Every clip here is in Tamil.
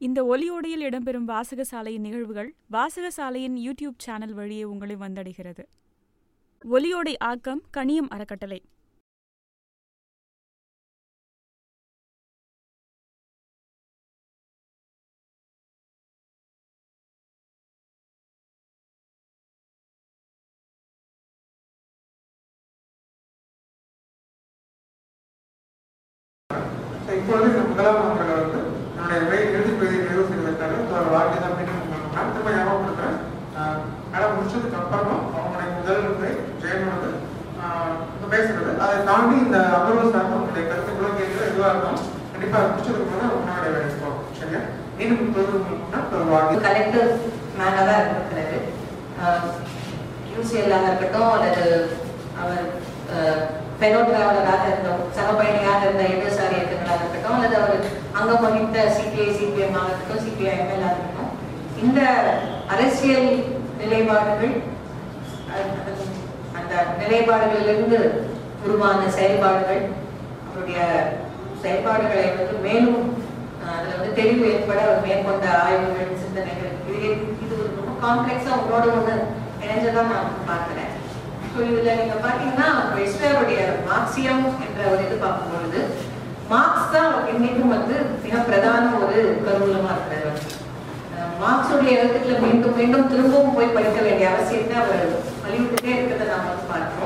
இந்த ஒலியோடையில் இடம்பெறும் வாசகசாலையின் நிகழ்வுகள் வாசகசாலையின் யூடியூப் சேனல் வழியே உங்களை வந்தடைகிறது. ஒலியோடை ஆக்கம் கணியம் அறக்கட்டளை So, இப்பொழுது இந்த முதலாம் அவர்களை வந்து என்னுடைய உரை இறுதி பகுதியை நிறைவு செய்வதற்காக ஒரு வார்த்தை தான் மீண்டும் உங்களுக்கு நான் திரும்ப ஞாபகப்படுத்துறேன் ஆஹ் மேடம் முடிச்சதுக்கு அப்புறமா அவங்களுடைய முதல் உரை ஜெயனோடது ஆஹ் இப்ப பேசுறது அதை தாண்டி இந்த அமர்வு சார்ந்த உங்களுடைய கருத்துக்களோ கேட்கல எதுவாக இருந்தாலும் கண்டிப்பா அதை முடிச்சதுக்கு மேலே உங்களுடைய வேலைக்கு போகும் சரியா மீண்டும் இப்பொழுது உங்களுக்கு முன்னால் ஒரு வார்த்தை கலெக்டர் மேனாக தான் இருக்கிறாரு யூசிஎல்லாக இருக்கட்டும் அல்லது அவர் பெரோ டிராவலராக இருந்த சக பயணியாக இருந்த இடதுசாரி இயக்கங்களாக இருக்கட்டும் அல்லது அவர் அங்கம் வகித்த சிபிஐ சிபிஎம் ஆக இருக்கட்டும் சிபிஐ எம்எல் இருக்கட்டும் இந்த அரசியல் நிலைப்பாடுகள் அஹ், அந்த செயல்பாடுகளிலிருந்து உருவான செயல்பாடுகள் அவருடைய செயல்பாடுகளை வந்து மேலும் அதுல வந்து தெளிவு ஏற்பட அவர் மேற்கொண்ட ஆய்வுகள் சிந்தனைகள் இது இது ரொம்ப காம்ப்ளெக்ஸா உங்களோட ஒண்ணு இணைஞ்சதான் நான் பார்க்கிறேன். ஸோ இதுல நீங்க பாத்தீங்கன்னா வெஸ்டருடைய மார்க்சியம் என்ற ஒரு இது பார்க்கும் பொழுது மார்க்ஸ் தான் இன்னைக்கும் வந்து மிக பிரதான ஒரு கருவூலமா இருக்கிறார் மார்க்ஸுடைய எழுத்துக்களை மீண்டும் மீண்டும் திரும்பவும் போய் படிக்க வேண்டிய அவசியத்தை அவர் வலியுறுத்தே இருக்கிறத நாம வந்து பார்க்கிறோம்.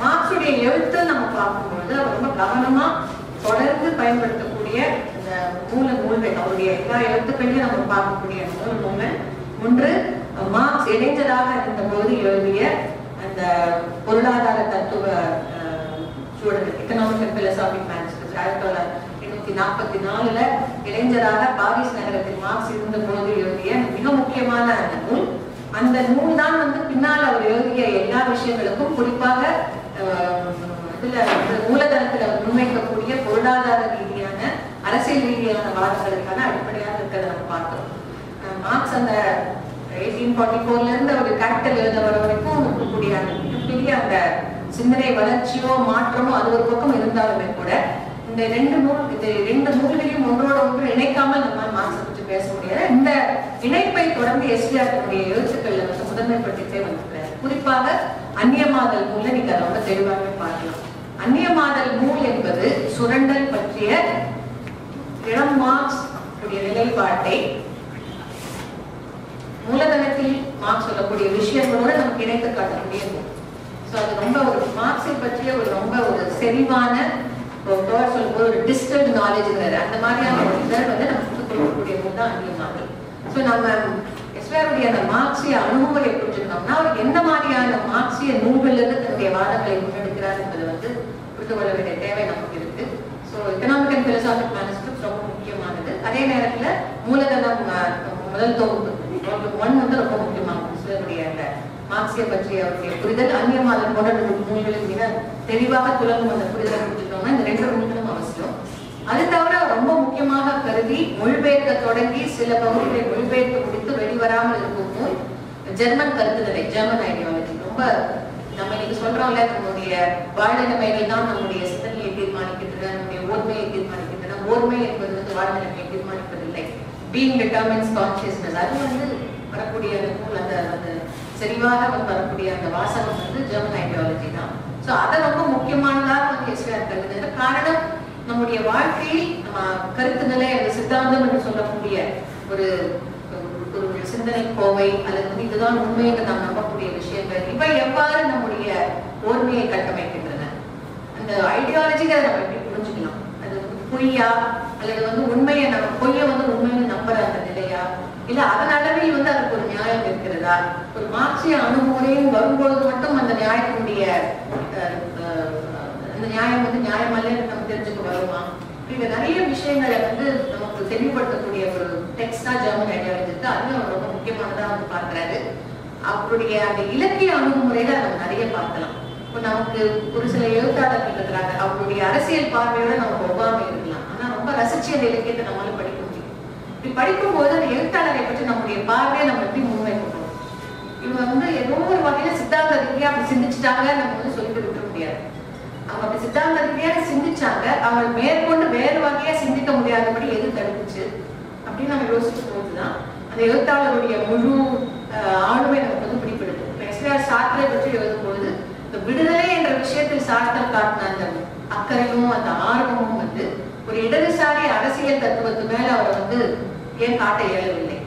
மார்க்ஸுடைய எழுத்து நம்ம பார்க்கும்போது அவர் ரொம்ப கவனமா தொடர்ந்து பயன்படுத்தக்கூடிய இந்த மூல நூல்கள் அவருடைய எல்லா எழுத்துக்களையும் நம்ம பார்க்கக்கூடிய மூல நூல்கள். ஒன்று மார்க்ஸ் இளைஞராக இருந்தபோது எழுதிய அந்த பொருளாதார தத்துவ சூழல் எக்கனாமிக் அண்ட் பிலசாபிக் மேனேஜ்மெண்ட் ஆயிரத்தி தொள்ளாயிரத்தி எண்ணூத்தி நாற்பத்தி நாலுல இளைஞராக பாரிஸ் நகரத்தில் மார்க்ஸ் இருந்த பொழுது எழுதிய மிக முக்கியமான அந்த நூல். அந்த நூல் தான் வந்து பின்னால் அவர் எழுதிய எல்லா விஷயங்களுக்கும் குறிப்பாக இதுல மூலதனத்துல முன்வைக்கக்கூடிய பொருளாதார ரீதியான அரசியல் ரீதியான வாதங்களுக்கான அடிப்படையாக இருக்கிறத நம்ம பார்த்தோம். மார்க்ஸ் அந்த எயிட்டீன் ஃபார்ட்டி ஃபோர்ல இருந்து அவர் கேபிட்டல் எழுத வர வரைக்கும் இருக்கக்கூடிய அந்த மிகப்பெரிய அந்த சிந்தனை வளர்ச்சியோ மாற்றமோ அது ஒரு பக்கம் இருந்தாலுமே கூட இந்த ரெண்டு நூல் இந்த ரெண்டு நூல்களையும் ஒன்றோட ஒன்று இணைக்காமல் நம்ம மார்க்ஸை பற்றி பேச முடியாது. இந்த இணைப்பை தொடர்ந்து எஸ்டிஆர் தன்னுடைய எழுத்துக்கள்ல வந்து முதன்மைப்படுத்திட்டே வந்திருக்கிறார் குறிப்பாக அந்நியமாதல் நூல நீங்க அதை ரொம்ப தெளிவாகவே பார்க்கலாம். அந்நியமாதல் நூல் என்பது சுரண்டல் பற்றிய இளம் மார்க்ஸ் நிலைப்பாட்டை மூலதனத்தில் மார்க்ஸ் சொல்லக்கூடிய விஷயங்களோட நமக்கு இணைத்து காட்டக்கூடிய நூல். ஸோ அது ரொம்ப ஒரு மார்க்ஸை பற்றிய ஒரு ரொம்ப ஒரு செறிவான ஒரு சொல்லும்போது ஒரு டிஸ்டர்ட் நாலேஜ்ங்கிறது அந்த மாதிரியான ஒரு இதை வந்து நமக்கு கொடுக்கக்கூடிய நூல் தான் அந்நியமாதல். ஸோ நம்ம எஸ்வேருடைய அந்த மார்க்சிய அணுகுமுறை புரிஞ்சுக்கணும்னா அவர் என்ன மாதிரியான மார்க்சிய நூல்கள்ல இருந்து தன்னுடைய வாதங்களை முன்னெடுக்கிறார் என்பது வந்து புரிந்து கொள்ள வேண்டிய தேவை நமக்கு இருக்கு. So economic and philosophic management ரொம்ப முக்கியமானது. அதே நேரத்தில் மூலதனம் முதல் தொகுப்பு ஒன் வந்து ரொம்ப முக்கியமான சிலருடைய அந்த மார்க்சிய பற்றிய அவருடைய புரிதல் அந்நியமாதல் போன்ற நூல்களில் மிக தெளிவாக துலங்கும் அந்த புரிதலை புரிஞ்சுக்கணும்னா இந்த ரெண்டு நூல்களும் அவசியம். அது தவிர ரொம்ப முக்கியமாக கருதி மொழிபெயர்க்க தொடங்கி சில பகுதிகளை மொழிபெயர்த்து முடித்து வெளிவராமல் இருக்கும் நூல் ஜெர்மன் கருத்துநிலை ஜெர்மன் ஐடியாலஜி ரொம்ப நம்ம இன்னைக்கு சொல்றோம்ல நம்முடைய வாழ்நிலைமைகள் தான் நம்முடைய சிந்தனையை தீர்மானிக்கின்றன நம்முடைய ஓர்மையை தீர்மானிக்கின்றன. ஓர்மை என்பது வந்து வாழ்நிலைமையை தீர்மானிப்பதில்லை. பீங் டிட்டர்மின்ஸ் கான்சியஸ்னஸ் அது வந்து வரக்கூடிய அந்த நூல் அந்த அந்த செறிவாக வரக்கூடிய அந்த வாசகம் வந்து ஜெர்மன் ஐடியாலஜி தான். ஸோ அதை ரொம்ப முக்கியமானதாக வந்து எஸ்ஆர் கருதுது காரணம் நம்முடைய வாழ்க்கையில் நம்ம கருத்து நிலை அல்லது சித்தாந்தம் என்று சொல்லக்கூடிய ஒரு ஒரு சிந்தனை கோவை அல்லது இதுதான் உண்மை என்று நாம் நம்பக்கூடிய விஷயங்கள் இவை எவ்வாறு நம்முடைய ஓர்மையை கட்டமைக்கின்றன? அந்த ஐடியாலஜிகளை நம்ம எப்படி புரிஞ்சுக்கலாம்? அது பொய்யா? அல்லது வந்து உண்மையை நம்ம பொய்ய வந்து உண்மைன்னு நம்புற அந்த நிலையா? இல்ல அதன் அளவில் வந்து அதுக்கு ஒரு நியாயம் இருக்கிறதா? ஒரு மாற்றிய அணுகுமுறையும் வரும்பொழுது மட்டும் அந்த நியாயத்தினுடைய இந்த அந்த நியாயம் வந்து நியாயம் நம்ம தெரிஞ்சுக்க வருமா? இப்படி நிறைய விஷயங்களை வந்து நமக்கு தெளிவுபடுத்தக்கூடிய ஒரு டெக்ஸ்டா ஜெர்மன் ஐடியாலஜி இருக்கு அதுவும் அவர் ரொம்ப முக்கியமானதா வந்து பாக்குறாரு அவருடைய அந்த இலக்கிய அணுகுமுறையில நம்ம நிறைய பார்க்கலாம். இப்போ நமக்கு ஒரு சில எழுத்தாளர்கள் இருக்கிறாங்க. அவருடைய அரசியல் பார்வையோட நமக்கு ஒவ்வாமை இருக்கலாம். ஆனா ரொம்ப ரசிச்சு அந்த இலக்கியத்தை நம்மளால படிக்க முடியும். இப்படி படிக்கும்போது அந்த எழுத்தாளரை பற்றி நம்முடைய பார்வையை நம்ம எப்படி முன்வைக்கணும்? இவங்க வந்து ஏதோ ஒரு வகையில சித்தாந்த ரீதியா அப்படி சிந்திச்சுட்டாங்க நம்ம வந்து சொல்லிட்டு விட்டுற முடியாது. அவங்க அப்படி சித்தாந்த சிந்திச்சாங்க. அவங்க மேற்கொண்டு வேறு வகையா சிந்திக்க முடியாதபடி எது தடுத்துச்சு? அப்படின்னு நம்ம யோசிக்கும் போதுதான் அந்த எழுத்தாளருடைய முழு ஆளுமை நமக்கு வந்து பிடிப்படுது எஸ்ஆர் சாத்திரை பற்றி எழுதும்பொழுது இந்த விடுதலை என்ற விஷயத்தில் சார்த்தல் காட்டின அந்த அக்கறையும் அந்த ஆர்வமும் வந்து ஒரு இடதுசாரி அரசியல் தத்துவத்து மேல அவரை வந்து ஏன் காட்ட இயலவில்லை?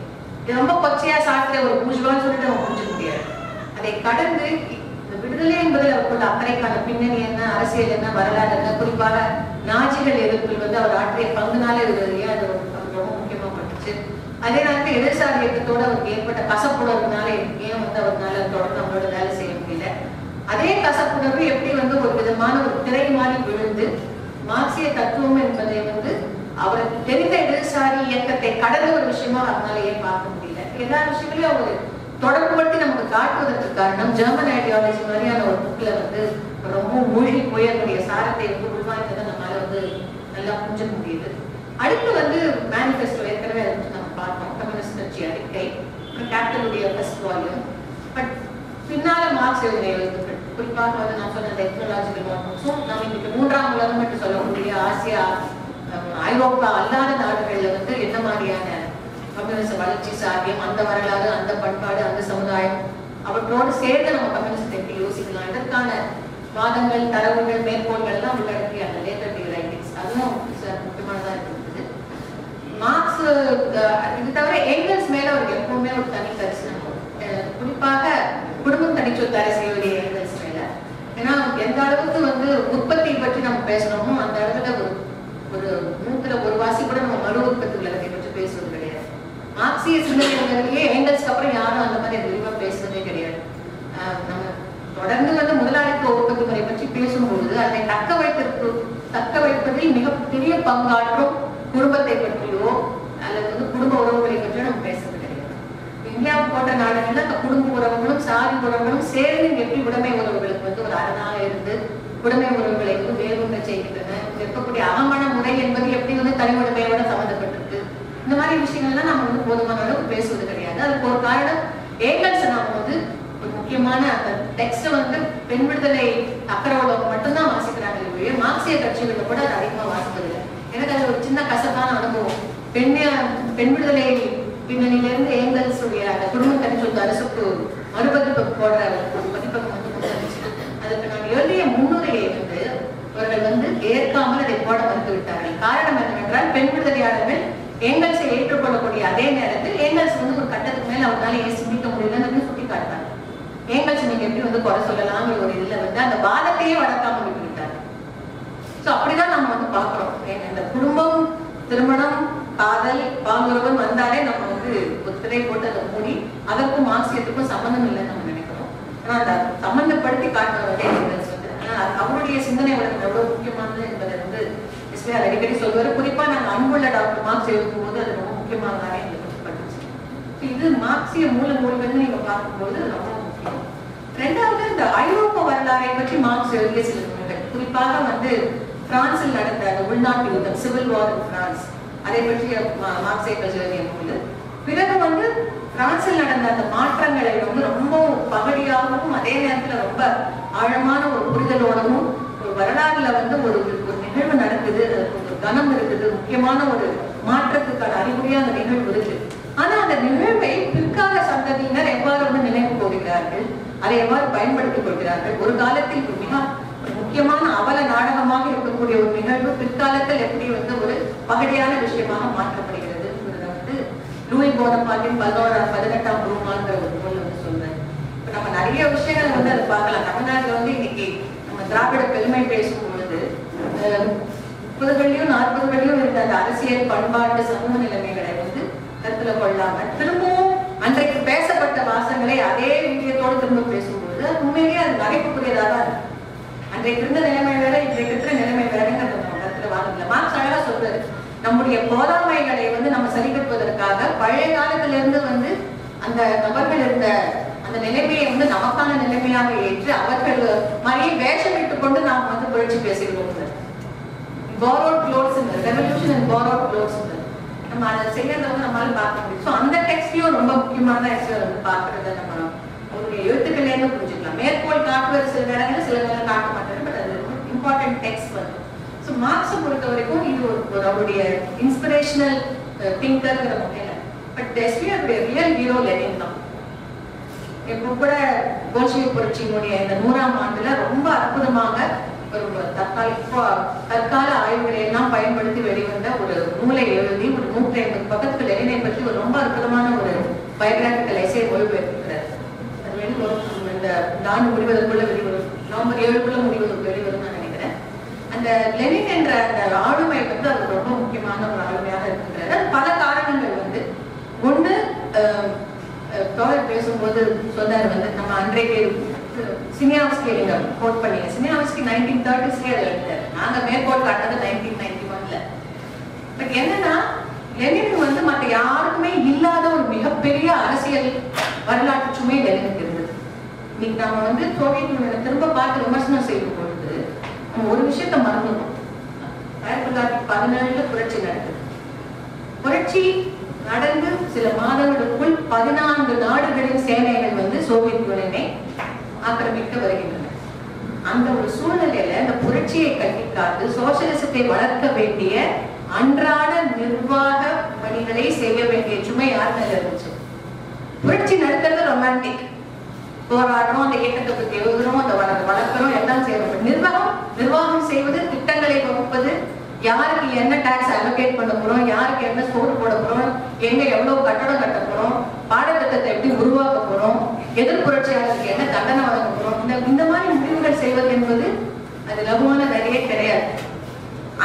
ரொம்ப கொச்சையா சாத்திரை ஒரு பூஜ்வான்னு சொல்லிட்டு நம்ம புரிஞ்சுக்க முடியாது. அதை கடந்து விடுதலை என்பதில் அவர் அக்கறைக்கான பின்னணி என்ன அரசியல் என்ன வரலாறு என்ன குறிப்பாக நாஜிகள் எதிர்ப்பில் வந்து அவர் ஆற்றிய பங்குனால இருக்கிறதுலயே அது ரொம்ப முக்கியமா பட்டுச்சு. அதே நேரத்தில் இடதுசாரி இயக்கத்தோட அவருக்கு ஏற்பட்ட கசப்புணர்வுனால ஏன் வந்து அவருனால தொடர்ந்து அவங்களோட வேலை செய்ய முடியல? அதே கசப்புணர்வு எப்படி வந்து ஒரு விதமான ஒரு திரை மாதிரி விழுந்து மார்க்சிய தத்துவம் என்பதை வந்து அவருக்கு தெரிந்த இடதுசாரி இயக்கத்தை கடந்த ஒரு விஷயமா அவரால் ஏன் பார்க்க முடியல? எல்லா விஷயங்களையும் அவர் தொடர்புபடுத்தி நமக்கு காட்டுவதற்கு காரணம் ஜெர்மன் ஐடியாலஜி மாதிரியான ஒரு புக்கில் வந்து ரொம்ப மூழ்கி போய் அதனுடைய சாரத்தை வந்து உள்வாய்ந்ததை நம்மளால வந்து நல்லா புரிஞ்சுக்க முடியுது. அடுத்து வந்து மேனிஃபெஸ்டோ ஏற்கனவே அதை நம்ம பார்த்தோம். கம்யூனிஸ்ட் கட்சி அறிக்கை. கேபிட்டலுடைய ஃபர்ஸ்ட் வால்யூம் பட் பின்னால மார்க்ஸ் எழுதிய எழுத்துக்கள். குறிப்பாக வந்து நான் சொன்ன டெக்னாலஜிக்கல் மார்க்ஸும் நம்ம இன்னைக்கு மூன்றாம் உலகம் என்று சொல்லக்கூடிய ஆசியா ஐரோப்பா அல்லாத நாடுகளில் வந்து என்ன மாதிரியான கம்யூனிச வளர்ச்சி சாத்தியம் அந்த வரலாறு அந்த பண்பாடு அந்த சமுதாயம் அவற்றோடு சேர்ந்து நம்ம கம்யூனிஸ்ட் எப்படி யோசிக்கலாம். இதற்கான வாதங்கள் தரவுகள் மேற்கோள்கள் எல்லாம் உள்ளடக்கிய அந்த லேட்டர் டி ரைட்டிங்ஸ். அதுவும் முக்கியமானதா இருந்தது. மார்க்ஸ் இது தவிர எங்கல்ஸ் மேல அவருக்கு எப்பவுமே ஒரு தனி தரிசனம் குறிப்பாக குடும்பம் தனிச்சொத்து அரசியலுடைய எங்கல்ஸ் மேல. ஏன்னா எந்த அளவுக்கு வந்து உற்பத்தி பற்றி நம்ம பேசுறோமோ அந்த இடத்துல ஒரு ஒரு நூத்துல ஒரு வாசி கூட நம்ம மறு உற்பத்தி உலகத்தை பற்றி பேசுவது ஆசிய சிந்தனைகளிலேயே ஏங்கல்ஸ்க்கு அப்புறம் யாரும் அந்த மாதிரி விரிவா பேசுறதே கிடையாது. ஆஹ் நம்ம தொடர்ந்து வந்து முதலாளித்துவ உற்பத்தி முறை பற்றி பேசும்பொழுது அதை தக்க வைத்திருக்கு தக்க வைப்பதில் மிகப்பெரிய பங்காற்றும் குடும்பத்தை பற்றியோ அல்லது வந்து குடும்ப உறவுகளை பற்றியோ நம்ம பேசுறது கிடையாது. இந்தியாவை போன்ற நாடுகள்ல அந்த குடும்ப உறவுகளும் சாதி உறவுகளும் சேர்ந்து எப்படி உடைமை உறவுகளுக்கு வந்து ஒரு அரணாக இருந்து உடைமை உறவுகளை வந்து வேறுண்ட செய்கின்றன. இருக்கக்கூடிய அகமண முறை என்பது எப்படி வந்து தனி உடைமையோட சம்மந்தப்பட்டிருக்கு இந்த மாதிரி விஷயங்கள்லாம் நம்ம வந்து போதுமான அளவுக்கு பேசுவது கிடையாது. அதுக்கு ஒரு காரணம் ஏங்கல்ஸ் நாம வந்து ஒரு முக்கியமான அந்த டெக்ஸ்ட் வந்து பெண் விடுதலை அக்கறை உள்ளவங்க மட்டும்தான் வாசிக்கிறாங்க. ஒழிய மார்க்சிய கட்சிகளில் கூட அது அதிகமா வாசிப்பதில்லை. எனக்கு அது ஒரு சின்ன கசப்பான அனுபவம். பெண் பெண் விடுதலை பின்னணியிலிருந்து ஏங்கல்ஸ் உடைய அந்த குடும்ப தனிச்சொத்து அரசுக்கு மறுபதிப்பு போடுற பதிப்பகம் வந்து கொண்டு அதுக்கு நான் எழுதிய முன்னுரையை வந்து அவர்கள் வந்து ஏற்காமல் அதை போட மறுத்து விட்டார்கள் காரணம் என்னவென்றால் பெண் விடுதலையாளர்கள் ஏங்கல்ஸை ஏற்றுக்கொள்ளக்கூடிய அதே நேரத்தில் ஏங்கல்ஸ் வந்து ஒரு கட்டத்துக்கு மேல அவங்களால ஏன் சிந்திக்க முடியலன்னு சுட்டி காட்டாங்க ஏங்கல்ஸ் நீங்க எப்படி வந்து குறை சொல்லலாம் ஒரு இதுல வந்து அந்த வாதத்தையே வளர்க்காம விட்டு சோ அப்படிதான் நம்ம வந்து பாக்குறோம் ஏங்க, இந்த குடும்பம் திருமணம் காதல் பாலுறவன் வந்தாலே நம்ம வந்து ஒத்துழை போட்டு அதை மூடி அதற்கும் மார்க்சியத்துக்கும் சம்பந்தம் இல்லைன்னு நம்ம நினைக்கிறோம். ஆனா அந்த சம்பந்தப்படுத்தி காட்டுறவங்க ஏங்கல்ஸ் வந்து ஆனா அவருடைய சிந்தனை உலகம் எவ்வளவு முக்கியமானது என்பதை வந்து எஸ்பிஆர் அடிக்கடி சொல்வாரு குறிப்பா நாங்க அன்புள்ள டாக்டர் மார்க்ஸ் எழுதும் போது அது ரொம்ப முக்கியமானதாக எங்களுக்கு இது மார்க்சிய மூல நூல்கள்னு நீங்க பார்க்கும்போது ரொம்ப முக்கியம். ரெண்டாவது இந்த ஐரோப்பா வரலாறை பற்றி மார்க்ஸ் எழுதிய சில நூல்கள். குறிப்பாக வந்து பிரான்சில் நடந்த அந்த உள்நாட்டு யுத்தம் சிவில் வார் இன் பிரான்ஸ் அதை பற்றிய மார்க்ஸை பற்றி எழுதிய நூல். பிறகு வந்து பிரான்சில் நடந்த அந்த மாற்றங்களை வந்து ரொம்ப பகடியாகவும் அதே நேரத்துல ரொம்ப ஆழமான ஒரு புரிதலோடவும் ஒரு வரலாறுல வந்து ஒரு நிகழ்வு நடக்குது ஒரு கனம் இருக்குது முக்கியமான ஒரு மாற்றத்துக்கான அறிகுறியா அந்த நிகழ்வு இருக்கு. ஆனா அந்த நிகழ்வை பிற்கால சந்ததியினர் எவ்வாறு வந்து நினைவு கூறுகிறார்கள் அதை எவ்வாறு பயன்படுத்திக் கொள்கிறார்கள்? ஒரு காலத்தில் மிக முக்கியமான அவல நாடகமாக இருக்கக்கூடிய ஒரு நிகழ்வு பிற்காலத்தில் எப்படி வந்து ஒரு பகடியான விஷயமாக மாற்றப்படுகிறது வந்து லூயி போனபாட்டின் பதினோரா பதினெட்டாம் குருமாங்கிற ஒரு நூல் வந்து சொல்றேன் இப்ப நம்ம நிறைய விஷயங்கள் வந்து அதை பார்க்கலாம். தமிழ்நாட்டுல வந்து இன்னைக்கு நம்ம திராவிட பெருமை பேசும் பொழுது முப்பதுகளிலும் நாற்பதுகளிலும் இருந்த அந்த அரசியல் பண்பாட்டு சமூக நிலைமைகளை வந்து கருத்துல கொள்ளாமல் திரும்பவும் அன்றைக்கு பேசப்பட்ட வாசங்களை அதே வீரியத்தோடு திரும்ப பேசும்போது அது உண்மையிலேயே அது நகைப்புக்குரியதாக இருக்கும் இருக்கு. அன்றைக்கு இருந்த நிலைமை வேற இன்றைக்கு இருக்கிற நிலைமை வேறங்கிறத நம்ம கருத்துல வாங்கல மார்க்ஸ் அழகா சொல்றாரு நம்முடைய போதாமைகளை வந்து நம்ம சரி கட்டுவதற்காக பழைய காலத்துல இருந்து வந்து அந்த நபர்கள் இருந்த அந்த நிலைமையை வந்து நமக்கான நிலைமையாக ஏற்று அவர்கள் மாதிரியே வேஷமிட்டு கொண்டு நாம் வந்து புரட்சி பேசுகிறோம் borrowed இந்த ரெவல்யூஷன் அண்ட் பாரோட் க்ளோத்ஸ் நம்ம அதை செய்யறத வந்து நம்மளால பார்க்க முடியும். ஸோ அந்த டெக்ஸ்ட்லயும் ரொம்ப முக்கியமான எக்ஸ்பியர் வந்து பார்க்கறத நம்ம அவருடைய எழுத்துக்கள்லேருந்து புரிஞ்சுக்கலாம். மேற்கோள் காட்டுவது சில நேரங்களில் சில நேரம் காட்ட மாட்டாரு பட் அது இம்பார்ட்டன்ட் டெக்ஸ்ட் வந்து. ஸோ மார்க்ஸை பொறுத்த வரைக்கும் இது ஒரு அவருடைய இன்ஸ்பிரேஷனல் திங்கர்ங்கிற முறையில. பட் எஸ்பிஆருடைய ரியல் ஹீரோ லெனின் தான். இப்போ கூட கோல்ஷிய புரட்சியினுடைய இந்த நூறாம் ஆண்டுல ரொம்ப அற்புதமாக ஒரு தற்காலிக தற்கால ஆய்வுகளை எல்லாம் பயன்படுத்தி வெளிவந்த ஒரு நூலை எழுதி ஒரு நூற்றி ஐம்பது பக்கத்துக்கு லெனினை பற்றி ஒரு ரொம்ப அற்புதமான ஒரு பயோகிராபிக்கல் எஸ்ஏ மொழிபெயர்க்கிறார் அது வெளிவரும் இந்த இந்த முடிவதற்குள்ள வெளிவரும். நவம்பர் ஏழுக்குள்ள முடிவதற்கு வெளிவரும் நான் நினைக்கிறேன். அந்த லெனின் என்ற அந்த ஆளுமை வந்து அது ரொம்ப முக்கியமான ஒரு ஆளுமையாக இருக்கின்றது. பல காரணங்கள் வந்து ஒன்று பேசும்போது சொன்னார் வந்து நம்ம அன்றைக்கு சினியாவஸ்கி நீங்க கோட் பண்ணீங்க. சினியாவஸ்கி நைன்டீன் தேர்ட்டிஸ்லேயே அதில் எழுதினார் நாங்கள் மேற்கோள் காட்டுறது நைன்டீன் நைன்டி ஒன்ல பட் என்னன்னா லெனின் வந்து மற்ற யாருக்குமே இல்லாத ஒரு மிகப்பெரிய அரசியல் வரலாற்று சுமை லெனினுக்கு இருந்தது இன்னைக்கு நாம வந்து சோவியத் யூனியனை திரும்ப பார்த்து விமர்சனம் செய்யும் பொழுது நம்ம ஒரு விஷயத்த மறந்துடும் ஆயிரத்தி தொள்ளாயிரத்தி பதினேழுல புரட்சி நடக்குது. புரட்சி நடந்து சில மாதங்களுக்குள் பதினான்கு நாடுகளின் சேனைகள் வந்து சோவியத் யூனியனை ஆக்கிரமிக்க வருகின்றன. அந்த ஒரு சூழ்நிலையில இந்த புரட்சியை கட்டிக்காத்து சோசியலிசத்தை வளர்க்க வேண்டிய அன்றாட நிர்வாக பணிகளை செய்ய வேண்டிய சுமை யார் மேல இருந்துச்சு? புரட்சி நடத்துறது ரொமான்டிக் போராடுறோம் அந்த இயக்கத்தை பத்தி எழுதுறோம் அந்த வள வளர்க்கிறோம் எல்லாம் செய்யறோம் நிர்வாகம் நிர்வாகம் செய்வது திட்டங்களை வகுப்பது யாருக்கு என்ன டாக்ஸ் அலோகேட் பண்ண போறோம் யாருக்கு என்ன சோறு போட போறோம் எங்க எவ்வளவு கட்டடம் கட்ட போறோம் பாடத்திட்டத்தை எப்படி உருவாக்க போறோம் எதிர் புரட்சியாளருக்கு என்ன தண்டனை வழங்க போறோம்? இந்த இந்த மாதிரி முடிவுகள் செய்வது என்பது அது லகுவான வேலையே கிடையாது.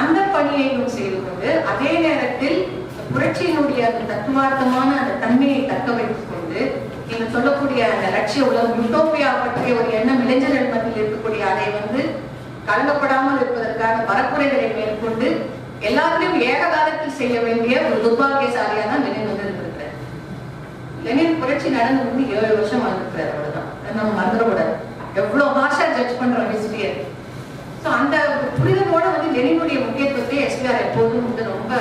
அந்த பணியையும் செய்து கொண்டு அதே நேரத்தில் புரட்சியினுடைய அந்த தத்துவார்த்தமான அந்த தன்மையை தக்க வைத்துக் கொண்டு நீங்க சொல்லக்கூடிய அந்த லட்சிய உலகம் யூட்டோபியா பற்றிய ஒரு எண்ணம் இளைஞர் மத்தியில் இருக்கக்கூடிய அதை வந்து கலங்கப்படாமல் இருப்பதற்கான வரக்குறைகளை மேற்கொண்டு எல்லாத்தையும் ஏக காலத்தில் செய்ய வேண்டிய ஒரு துர்பாகியசாலியா தான் லெனின் புரட்சி நடந்து வந்து ஏழு வருஷம் வாழ்ந்துருக்கிறார் அவ்வளவுதான். நம்ம மறந்துடக்கூடாது எவ்வளவு ஹார்ஷா ஜட்ஜ் பண்றோம் ஹிஸ்டரியை ஸோ அந்த புரிதலோட வந்து லெனினுடைய முக்கியத்துவத்தை எஸ்பிஆர் எப்போதும் வந்து ரொம்ப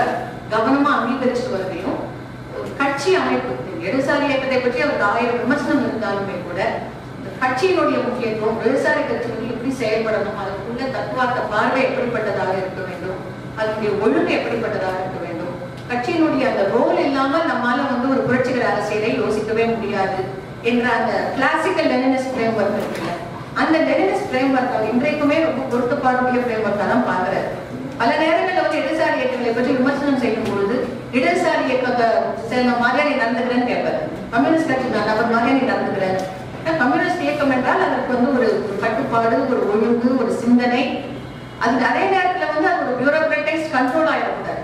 கவனமா அங்கீகரிச்சுட்டு வருதையும் ஒரு கட்சி அமைப்பு இடதுசாரி இயக்கத்தை பற்றி அவருக்கு ஆயிரம் விமர்சனம் இருந்தாலுமே கூட இந்த கட்சியினுடைய முக்கியத்துவம் இடதுசாரி கட்சி வந்து எப்படி செயல்படணும் அதுக்குள்ள தத்துவார்த்த பார்வை எப்படிப்பட்டதாக இருக்க வேண்டும் அதனுடைய ஒழுங்கு எப்படிப்பட்டதாக இருக்க வேண்டும் கட்சியினுடைய அந்த ரோல் இல்லாமல் நம்மால வந்து ஒரு புரட்சிகர அரசியலை யோசிக்கவே முடியாது என்ற அந்த கிளாசிக்கல் லெனினஸ் ஃப்ரேம் ஒர்க் இருக்குல்ல. அந்த லெனினஸ் ஃப்ரேம் ஒர்க் இன்றைக்குமே ரொம்ப பொருத்தப்பாடுடைய ஃப்ரேம் ஒர்க்கா தான் பாக்குறாரு. பல நேரங்களில் வந்து இடதுசாரி இயக்கங்களை பற்றி விமர்சனம் செய்யும் பொழுது இடதுசாரி இயக்கத்தை சேர்ந்த மாதிரியா நீ நடந்துக்கிறேன்னு கேட்பாரு கம்யூனிஸ்ட் கட்சி நான் நபர் மாதிரியா நீ நடந்துக்கிறேன் ஏன்னா கம்யூனிஸ்ட் இயக்கம் என்றால் அதற்கு வந்து ஒரு கட்டுப்பாடு ஒரு ஒழுங்கு ஒரு சிந்தனை. அது அதே நேரத்தில் வந்து அது ஒரு பியூரோக்ராட்டிக்ஸ் கண்ட்ரோல் ஆயிடக்கூடாது.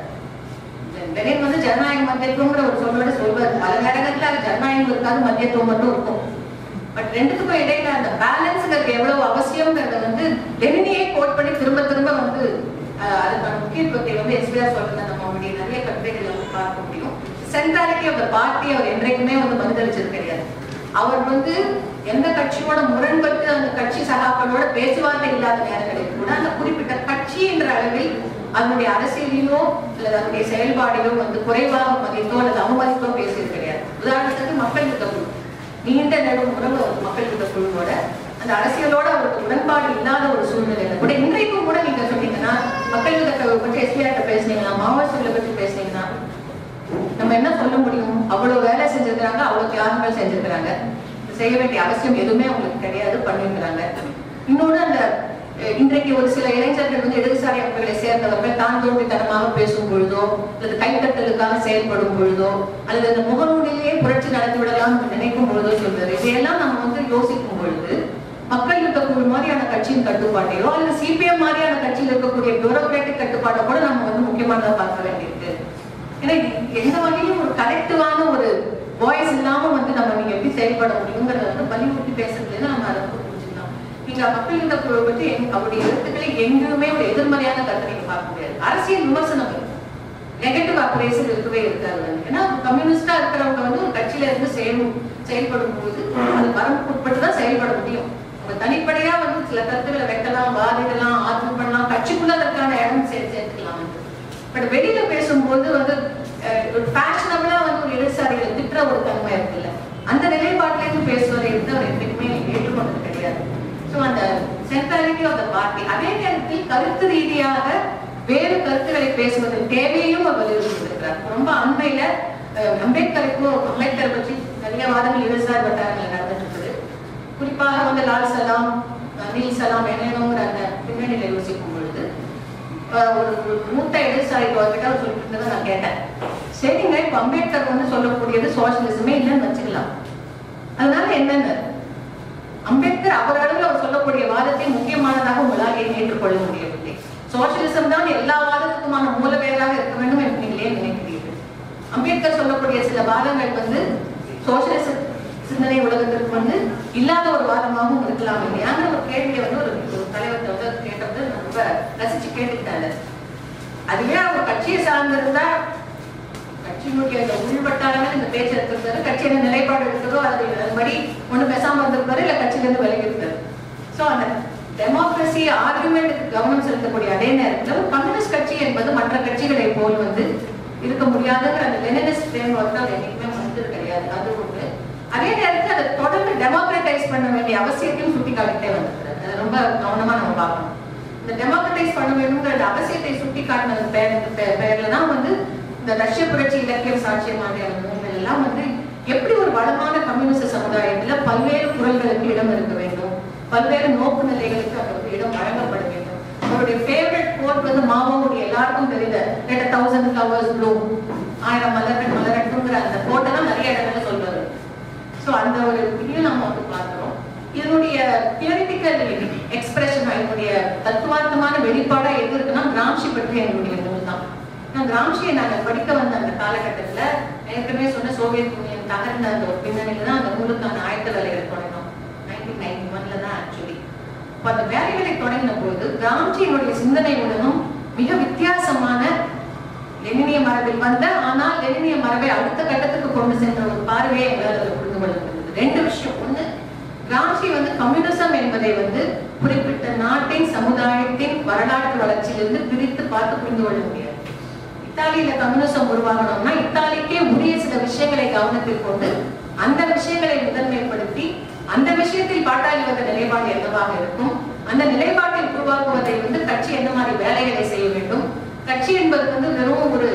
லெனின் வந்து ஜனநாயக மத்தியத்துவங்கிற ஒரு சொல்லோட சொல்வார். பல நேரங்கள்ல அது ஜனநாயகம் இருக்காது மத்தியத்துவம் மட்டும் இருக்கும். பட் ரெண்டுத்துக்கும் இடையில அந்த பேலன்ஸுங்கிறது எவ்வளவு அவசியம்ங்கிறத வந்து லெனினியே கோட் பண்ணி திரும்ப திரும்ப வந்து அதுக்கான முக்கியத்துவத்தை வந்து எஸ்பிஆர் சொல்றதை நம்ம அவருடைய நிறைய கட்டுரைகள் வந்து பார்க்க முடியும். சென்ட்ராலிட்டி ஆஃப் த பார்ட்டி அவர் என்றைக்குமே வந்து மறுதளிச்சது கிடையாது. அவர் வந்து எந்த கட்சியோட முரண்பட்டு அந்த கட்சி சகாக்களோட பேச்சுவார்த்தை இல்லாத நேரங்களில் கூட அந்த குறிப்பிட்ட கட்சி என்ற அளவில் அதனுடைய அரசியலிலோ அல்லது அதனுடைய செயல்பாடிலோ வந்து குறைவாக மதித்தோ அல்லது அவமதித்தோ பேசியது கிடையாது. உதாரணத்துக்கு மக்கள் யுத்த குழு நீண்ட நேரம் உறவு ஒரு மக்கள் யுத்த குழுவோட அந்த அரசியலோட அவருக்கு உடன்பாடு இல்லாத ஒரு சூழ்நிலையில கூட இன்றைக்கும் கூட நீங்க சொன்னீங்கன்னா மக்கள் யுத்த குழு பற்றி எஸ்பிஆர்ட்ட பேசுனீங்கன்னா மாவோயிஸ்டுகளை பற்றி பேசுனீங்கன்னா நம்ம என்ன சொல்ல முடியும்? அவ்வளவு வேலை செஞ்சிருக்கிறாங்க அவ்வளவு தியாகங்கள் செஞ்சிருக்கிறாங்க. செய்ய வேண்டிய அவசியம் எதுவுமே அவங்களுக்கு கிடையாது பண்ணிருக்கிறாங்க. இன்னொன்னு அந்த இன்றைக்கு ஒரு சில இளைஞர்கள் வந்து இடதுசாரி அமைப்புகளை சேர்ந்தவர்கள் தான் தோன்றித்தனமாக பேசும் பொழுதோ அல்லது கைத்தட்டலுக்காக செயல்படும் பொழுதோ அல்லது அந்த முகநூலிலேயே புரட்சி நடத்தி விடலாம் என்று நினைக்கும் பொழுதோ சொல்றது இதையெல்லாம் நம்ம வந்து யோசிக்கும் பொழுது மக்கள் இருக்கக்கூடிய மாதிரியான கட்சியின் கட்டுப்பாட்டையோ அல்லது சிபிஎம் மாதிரியான கட்சியில் இருக்கக்கூடிய பியூரோக்ராட்டிக் கட்டுப்பாட்டை கூட நம்ம வந்து முக்கியமானதாக பார்க்க வேண்டியிருக்கு. ஏன்னா எந்த வகையிலும் ஒரு கலெக்டிவான ஒரு வாய்ஸ் இல்லாம வந்து நம்ம நீங்க எப்படி செயல்பட முடியுங்கிறத வந்து வலியுறுத்தி பேசுறதுல நம்ம அதை இன்று மக்கள் இந்த பற்றி அவருடைய எழுத்துக்களை எங்குமே ஒரு எதிர்மறையான கருத்தை பார்க்க முடியாது. அரசியல் விமர்சனம் நெகட்டிவ் அப்ரேசல் இருக்கவே இருக்காது ஏன்னா கம்யூனிஸ்டா இருக்கிறவங்க வந்து ஒரு கட்சியில இருந்து செயல் செயல்படும் போது அது வரம்புக்கு உட்பட்டு தான் செயல்பட முடியும். அவங்க தனிப்படையா வந்து சில கருத்துக்களை வைக்கலாம் வாதிடலாம் ஆதரவு பண்ணலாம் கட்சிக்குள்ள அதற்கான இடம் சேர்த்து சேர்த்துக்கலாம் பட் வெளியில பேசும்போது வந்து ஒரு ஃபேஷனபிளா வந்து ஒரு இடதுசாரிகள் திட்டுற ஒரு தன்மை இருக்குல்ல. அந்த நிலைப்பாட்டிலேருந்து பேசுவதை வந்து அவர் எப்பயுமே ஏற்றுக்கொண்டது கிடையாது ஸோ அந்த சென்ட்ராலிட்டி ஆஃப் த பார்ட்டி அதே நேரத்தில் கருத்து ரீதியாக வேறு கருத்துக்களை பேசுவதன் தேவையையும் அவர் வலியுறுத்தியிருக்கிறார் ரொம்ப அண்மையில அம்பேத்கருக்கும் அம்பேத்கர் பற்றி நிறைய வாதங்கள் இடதுசாரி வட்டாரங்கள் நடந்துட்டு இருக்குது குறிப்பாக வந்து லால் சலாம் அஹ், நீல் சலாம் என்னங்கிற அந்த பின்னணியில யோசிக்கும் பொழுது ஒரு மூத்த இடதுசாரி கிட்ட அவர் சொல்லிட்டு இருந்ததை நான் கேட்டேன். சரிங்க இப்ப அம்பேத்கர் வந்து சொல்லக்கூடியது சோசியலிசமே இல்லைன்னு வச்சுக்கலாம். அதனால என்னென்ன? அம்பேத்கர் அவர் அளவில் அவர் சொல்லக்கூடிய வாதத்தை முக்கியமானதாக உங்களால் ஏன் ஏற்றுக்கொள்ள முடியவில்லை? சோசியலிசம் தான் எல்லா வாதத்துக்குமான மூலவேராக இருக்க வேண்டும் என்று நீங்கள் ஏன் நினைக்கிறீர்கள்? அம்பேத்கர் சொல்லக்கூடிய சில வாதங்கள் வந்து சோசியலிச சிந்தனை உலகத்திற்கு வந்து இல்லாத ஒரு வாதமாகவும் இருக்கலாம் இல்லையாங்கிற ஒரு கேள்வியை வந்து ஒரு தலைவர் வந்து கேட்டது ரொம்ப ரசிச்சு கேட்டுக்கிட்டாங்க அதுவே அவர் கட்சியை சார்ந்திருந்தா கட்சியினுடைய உள்வட்டாரங்கள் இந்த பேச்சு எடுத்திருந்தாரு கட்சியில நிலைப்பாடு எடுத்ததோ அது அதுபடி ஒண்ணு பேசாம இருந்திருப்பாரு இல்ல கட்சியில இருந்து விலகி இருக்காரு சோ அந்த டெமோக்ரஸி ஆர்குமெண்ட்டுக்கு கவனம் செலுத்தக்கூடிய அதே நேரத்தில் ஒரு கம்யூனிஸ்ட் கட்சி என்பது மற்ற கட்சிகளை போல் வந்து இருக்க முடியாதுங்கிற அந்த லெனினிஸ்ட் ஃப்ரேம் ஒர்க் அது என்னைக்குமே வந்தது கிடையாது. அது ஒண்ணு அதே நேரத்தில் அதை தொடர்ந்து டெமோக்ரட்டைஸ் பண்ண வேண்டிய அவசியத்தையும் சுட்டி காட்டிட்டே வந்திருக்கிறார். அது ரொம்ப கவனமா நம்ம பார்க்கணும். இந்த டெமோக்ரட்டைஸ் பண்ண வேண்டும்ங்கிற அவசியத்தை சுட்டி காட்டினது பேர் பே- தான் வந்து இந்த ரஷ்ய புரட்சி இலக்கியம் சாட்சியமான மாதிரியான எல்லாம் வந்து எப்படி ஒரு வளமான கம்யூனிஸ்ட் சமுதாயத்துல பல்வேறு குரல்களுக்கு இடம் இருக்க வேண்டும்? பல்வேறு நோக்கு நிலைகளுக்கு அவருக்கு இடம் வழங்கப்பட வேண்டும். அவருடைய ஃபேவரட் கோட் வந்து மாவோவுடைய எல்லாருக்கும் தெரிந்த let a thousand ஆயிரம் மலர்கள் மலரட்டுங்கிற அந்த கோட்டை நிறைய இடங்கள்ல சொல்றாரு சோ அந்த ஒரு இதையும் நம்ம வந்து பார்க்கிறோம். இதனுடைய தியரிட்டிக்கல் எக்ஸ்பிரஷன் இதனுடைய தத்துவார்த்தமான வெளிப்பாடா எது இருக்குன்னா கிராம்ஷி பற்றி என்னுடைய நூல் தான். நான் கிராம்ஷியை நாங்கள் படிக்க வந்த அந்த காலகட்டத்துல ஏற்கனவே சொன்ன சோவியத் யூனியன் தகர்ந்த அந்த ஒரு பின்னணியில தான் அந்த நூலுக்கான ஆயத்த வேலைகளை தொடங்கினோம். நைன்டீன் நைன்டி ஒன்ல தான் ஆக்சுவலி அந்த வேலைகளை தொடங்கின போது ராம்ஜியினுடைய சிந்தனை மிக வித்தியாசமான லெனினிய மரபில் வந்த ஆனால் லெனினிய மரபை அடுத்த கட்டத்துக்கு கொண்டு சென்ற ஒரு பார்வையை எங்களால் புரிந்து கொள்ள முடிந்தது. ரெண்டு விஷயம். ஒண்ணு ராம்ஜி வந்து கம்யூனிசம் என்பதை வந்து குறிப்பிட்ட நாட்டின் சமுதாயத்தின் வரலாற்று வளர்ச்சியிலிருந்து பிரித்து பார்த்து புரிந்து கொள்ள முடியும். இத்தாலியில கம்யூனிசம் உருவாகணும்னா இத்தாலிக்கே உரிய சில விஷயங்களை கவனத்தில் கொண்டு அந்த விஷயங்களை முதன்மைப்படுத்தி அந்த விஷயத்தில் பாட்டாளி வந்த நிலைப்பாடு என்னவாக இருக்கும்? அந்த நிலைப்பாட்டை உருவாக்குவதை வந்து கட்சி என்ன மாதிரி வேலைகளை செய்ய வேண்டும்? கட்சி என்பது வந்து வெறும் ஒரு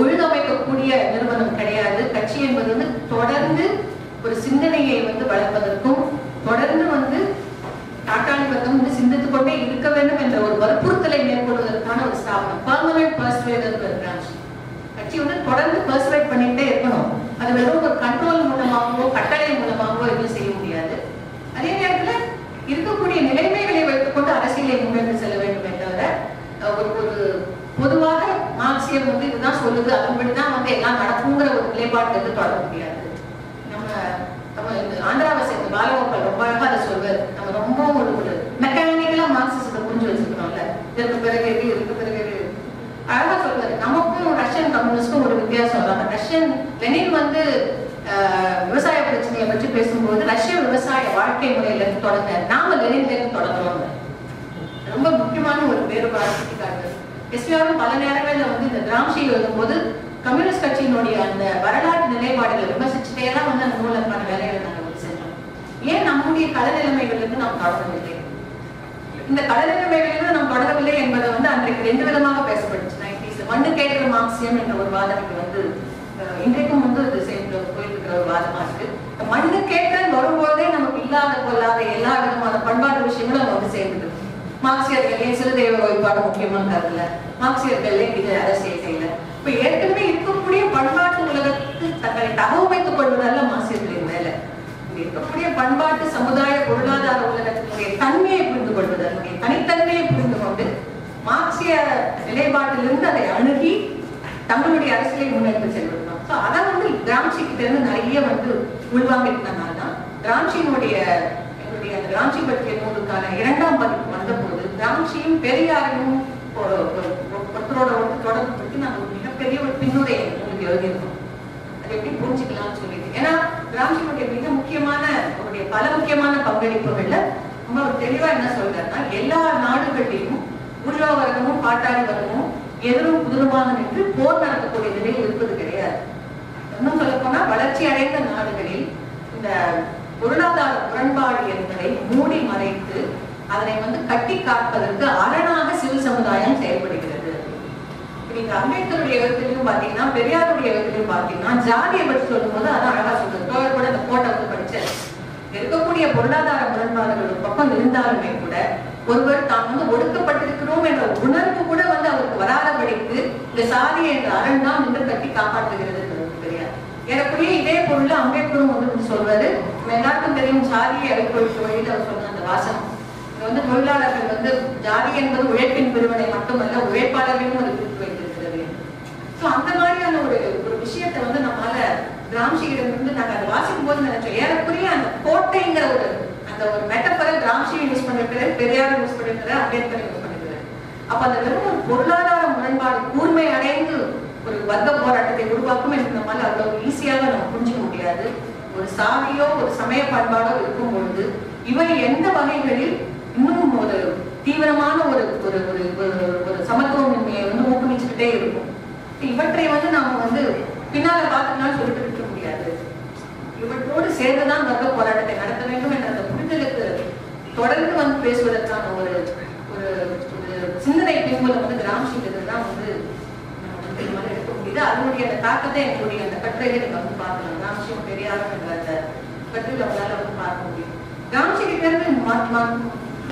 ஒழுங்கமைக்கக்கூடிய நிறுவனம் கிடையாது. கட்சி என்பது வந்து தொடர்ந்து ஒரு சிந்தனையை வந்து வளர்ப்பதற்கும் தொடர்ந்து வந்து பாட்டாளி வர்க்கம் வந்து சிந்தித்துக் கொண்டே இருக்க வேண்டும் என்ற ஒரு வற்புறுத்தலை மேற்கொள்வதற்கான ஒரு ஸ்தாபனம். பர்மனன்ட் பர்ஸ்வேதர் சக்தி வந்து தொடர்ந்து பர்சுவைட் பண்ணிட்டே இருக்கணும். அது வெறும் ஒரு கண்ட்ரோல் மூலமாகவோ கட்டளை மூலமாகவோ எதுவும் செய்ய முடியாது. அதே நேரத்துல இருக்கக்கூடிய நிலைமைகளை வைத்துக்கொண்டு அரசியலை முன்னெடுத்து செல்ல வேண்டுமே தவிர ஒரு ஒரு பொதுவாக மார்க்சியம் வந்து இதுதான் சொல்லுது. அதன்படிதான் வந்து எல்லாம் நடக்குங்கிற ஒரு நிலைப்பாட்டுக்கு தொடர முடியாது. நம்ம நம்ம இந்த ஆந்திராவை சேர்ந்த பாலகோபால் ரொம்ப அழகா அதை சொல்வார். நம்ம ரொம்ப ஒரு ஒரு மெக்கானிக்கலா மார்க்சிசத்தை புரிஞ்சு வச்சுக்கிறோம்ல இதற்கு பிறகு இதுக்கு பிறகு அழகாக அழகா சொல்வாரு. ரஷ்யன் கம்யூனிஸ்டும் ஒரு வித்தியாசம் இல்லாம ரஷ்யன் லெனின் வந்து விவசாய பிரச்சனையை பற்றி பேசும்போது ரஷ்ய விவசாய வாழ்க்கை முறையில இருந்து தொடங்க நாம லெனின்ல இருந்து தொடங்குறோம் ரொம்ப முக்கியமான ஒரு வேறுபாடு சுட்டிக்காட்டு எஸ்பிஆரும் பல நேரங்களில் வந்து இந்த கிராம்ஷி எழுதும்போது கம்யூனிஸ்ட் கட்சியினுடைய அந்த வரலாற்று நிலைப்பாடுகளை விமர்சிச்சுட்டே தான் வந்து அந்த நூலுக்கான வேலைகளை நாங்கள் வந்து செஞ்சோம். ஏன் நம்முடைய கல நிலைமைகளுக்கு நாம் தொடங்கவில்லை? இந்த கல நிலைமைகளிலிருந்து நாம் தொடரவில்லை என்பதை வந்து அன்றைக்கு ரெண்டு விதமாக பேசப்பட்டுச்சு. மண்ணு கேட்கிற மார்க்சியம் என்ற ஒரு வாதம் இங்க வந்து இன்றைக்கும் வந்து அது சேர்ந்து போயிட்டு இருக்கிற ஒரு வாதமா இருக்கு. மண்ணு கேட்கன்னு வரும்போதே நமக்கு இல்லாத கொள்ளாத எல்லா விதமான பண்பாட்டு விஷயங்களும் அங்க வந்து சேர்ந்துட்டு மார்க்சியர்களே சிறுதெய்வ வழிபாடு முக்கியமா கருதுல மார்க்சியர்களே இது அரசியல் செய்யல இப்ப ஏற்கனவே இருக்கக்கூடிய பண்பாட்டு உலகத்துக்கு தங்களை தகவமைத்துக் கொள்வதல்ல மார்க்சியர்களின் வேலை. இருக்கக்கூடிய பண்பாட்டு சமுதாய பொருளாதார உலகத்தினுடைய தன்மையை புரிந்து கொள்வது அதனுடைய மார்க்சிய நிலைப்பாட்டிலிருந்து அதை அணுகி தங்களுடைய அரசியலை முன்னெடுத்து செல்வது ஸோ அதை வந்து கிராம்சி இருந்து நிறைய வந்து உள்வாங்கிட்டனால தான் கிராம்சியினுடைய என்னுடைய அந்த கிராம்சி பற்றிய நூலுக்கான இரண்டாம் பதிப்பு வந்தபோது கிராம்சியும் பெரியாரையும் ஒரு- ஒரு- ஒருத்தரோட ஒருத்தர் தொடர்பு பற்றி நாங்கள் ஒரு மிகப்பெரிய ஒரு பின்னுடைய நூலுக்கு எழுதியிருக்கோம். அது எப்படி புரிஞ்சுக்கலாம்னு சொல்லிட்டு. ஏன்னா கிராம்சியினுடைய மிக முக்கியமான அவருடைய பல முக்கியமான பங்களிப்புகள்ல ரொம்ப ஒரு தெளிவா என்ன சொல்றாருன்னா எல்லா நாடுகளிலும் உருவ வர்க்கமும் பாட்டாளி வர்க்கமும் எதிரும் புதிருமாக நின்று போர் நடத்தக்கூடிய நிலையில் இருப்பது கிடையாது. இன்னும் சொல்ல போனா வளர்ச்சி அடைந்த நாடுகளில் இந்த பொருளாதார முரண்பாடு என்பதை மூடி மறைத்து அதனை வந்து கட்டி காப்பதற்கு அரணாக சிவில் சமுதாயம் செயல்படுகிறது. நீங்க அம்பேத்கருடைய எழுத்துலையும் பாத்தீங்கன்னா பெரியாருடைய எழுத்துலையும் பாத்தீங்கன்னா ஜாதியை பற்றி சொல்லும்போது அதான் அழகா சொல்றது. கூட அந்த கோட்டை வந்து படிச்சேன் இருக்கக்கூடிய பொருளாதார முரண்பாடுகள் ஒரு பக்கம் இருந்தாலுமே கூட ஒருவர் தான் வந்து ஒடுக்கப்பட்டிருக்கிறோம் என்ற உணர்வு கூட வந்து அவருக்கு வராதபடிக்கு இந்த சாதி என்ற அரண் தான் நின்று கட்டி காப்பாற்றுகிறது தெரியாது. எனக்குரிய இதே பொருள் அம்பேத்கரும் வந்து சொல்வாரு எல்லாருக்கும் தெரியும் சாதியை அழைப்பொழிக்க வழியில் அவர் சொன்ன அந்த வாசனம் இது வந்து தொழிலாளர்கள் வந்து ஜாதி என்பது உழைப்பின் பிரிவினை மட்டுமல்ல உழைப்பாளர்களையும் அது பிரித்து வைத்திருக்கிறது. சோ அந்த மாதிரியான ஒரு ஒரு விஷயத்தை வந்து நம்மளால கிராம்ஷியிடம் இருந்து நாங்க அதை வாசிக்கும் போது நினைச்சோம் ஏறக்குறைய அந்த கோட்டைங்கிற ஒரு அந்த ஒரு மெட்டப்பரை கிராம்ஷி யூஸ் பண்ணிருக்கிறார் பெரியார் யூஸ் பண்ணிருக்கிறார் அம்பேத்கர் யூஸ் பண்ணிருக்கிறார் அப்ப அந்த வெறும் ஒரு பொருளாதார முரண்பாடு கூர்மை அடைந்து ஒரு வர்க்க போராட்டத்தை உருவாக்கும் என்று மாதிரி அவ்வளவு ஈஸியாக நம்ம புரிஞ்சுக்க முடியாது. ஒரு சாதியோ ஒரு சமய பண்பாடோ இருக்கும் பொழுது இவை எந்த வகைகளில் இன்னும் ஒரு தீவிரமான ஒரு ஒரு ஒரு ஒரு- ஒரு சமத்துவமின்மையை வந்து ஊக்குவிச்சுக்கிட்டே இருக்கும். இவற்றை வந்து நாம வந்து பின்னால பார்த்துக்கலாம் சொல்லிட்டு இருக்க முடியாது. இவற்றோடு சேர்ந்துதான் வர்க்க போராட்டத்தை நடத்த வேண்டும் என்ற அந்த புரிதலுக்கு தொடர்ந்து வந்து பேசுவதற்கான ஒரு ஒரு சிந்தனை பின்புலம் வந்து கிராமசீலத்தில் தான் வந்து எடுக்க முடியுது. அதனுடைய அந்த தாக்கத்தை எங்களுடைய அந்த கட்டுரைகளை நீங்க வந்து பார்க்கலாம் கிராமசியம் பெரியார் என்ற அந்த கட்டுரையில வந்து பார்க்க முடியும். கிராமசீலிருந்து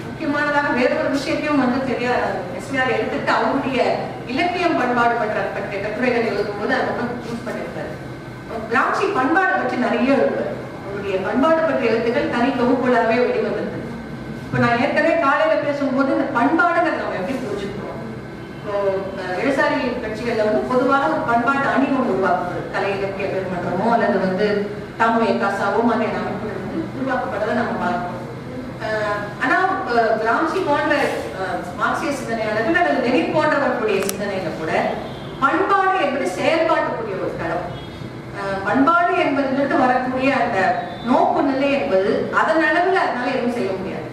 முக்கியமானதாக வேற ஒரு விஷயத்தையும் வந்து தெரியாது எஸ்பிஆர் எடுத்துட்டு அவருடைய இலக்கியம் பண்பாடு பற்ற பற்றிய கட்டுரைகள் எழுதும்போது அதை ரொம்ப யூஸ் பண்ணியிருக்காரு. பிராட்சி பண்பாடு பற்றி நிறைய எழுதுவார். அவருடைய பண்பாடு பற்றிய எழுத்துக்கள் தனி தொகுப்புகளாகவே வெளிவந்தது இப்ப நான் ஏற்கனவே காலையில பேசும்போது இந்த பண்பாடுங்கிறத நம்ம எப்படி புரிஞ்சுக்கிறோம் இப்போ அஹ், கட்சிகள்ல வந்து பொதுவாக ஒரு பண்பாட்டு அணி ஒன்று உருவாக்குறது கலை இலக்கிய பெருமன்றமோ அல்லது வந்து தமிழ் காசாவோ மாதிரியான அமைப்புகள் வந்து உருவாக்கப்பட்டதை நம்ம பார்க்கணும் ஆனா கிராம்சி போன்ற மார்க்சிய சிந்தனையாளர்கள் அல்லது நெறி போன்றவர்களுடைய சிந்தனையில கூட பண்பாடு என்பது செயல்பாட்டுக்குரிய ஒரு களம் பண்பாடு என்பதிலிருந்து வரக்கூடிய அந்த நோக்கு நிலை என்பது அதன் அளவில் அதனால எதுவும் செய்ய முடியாது.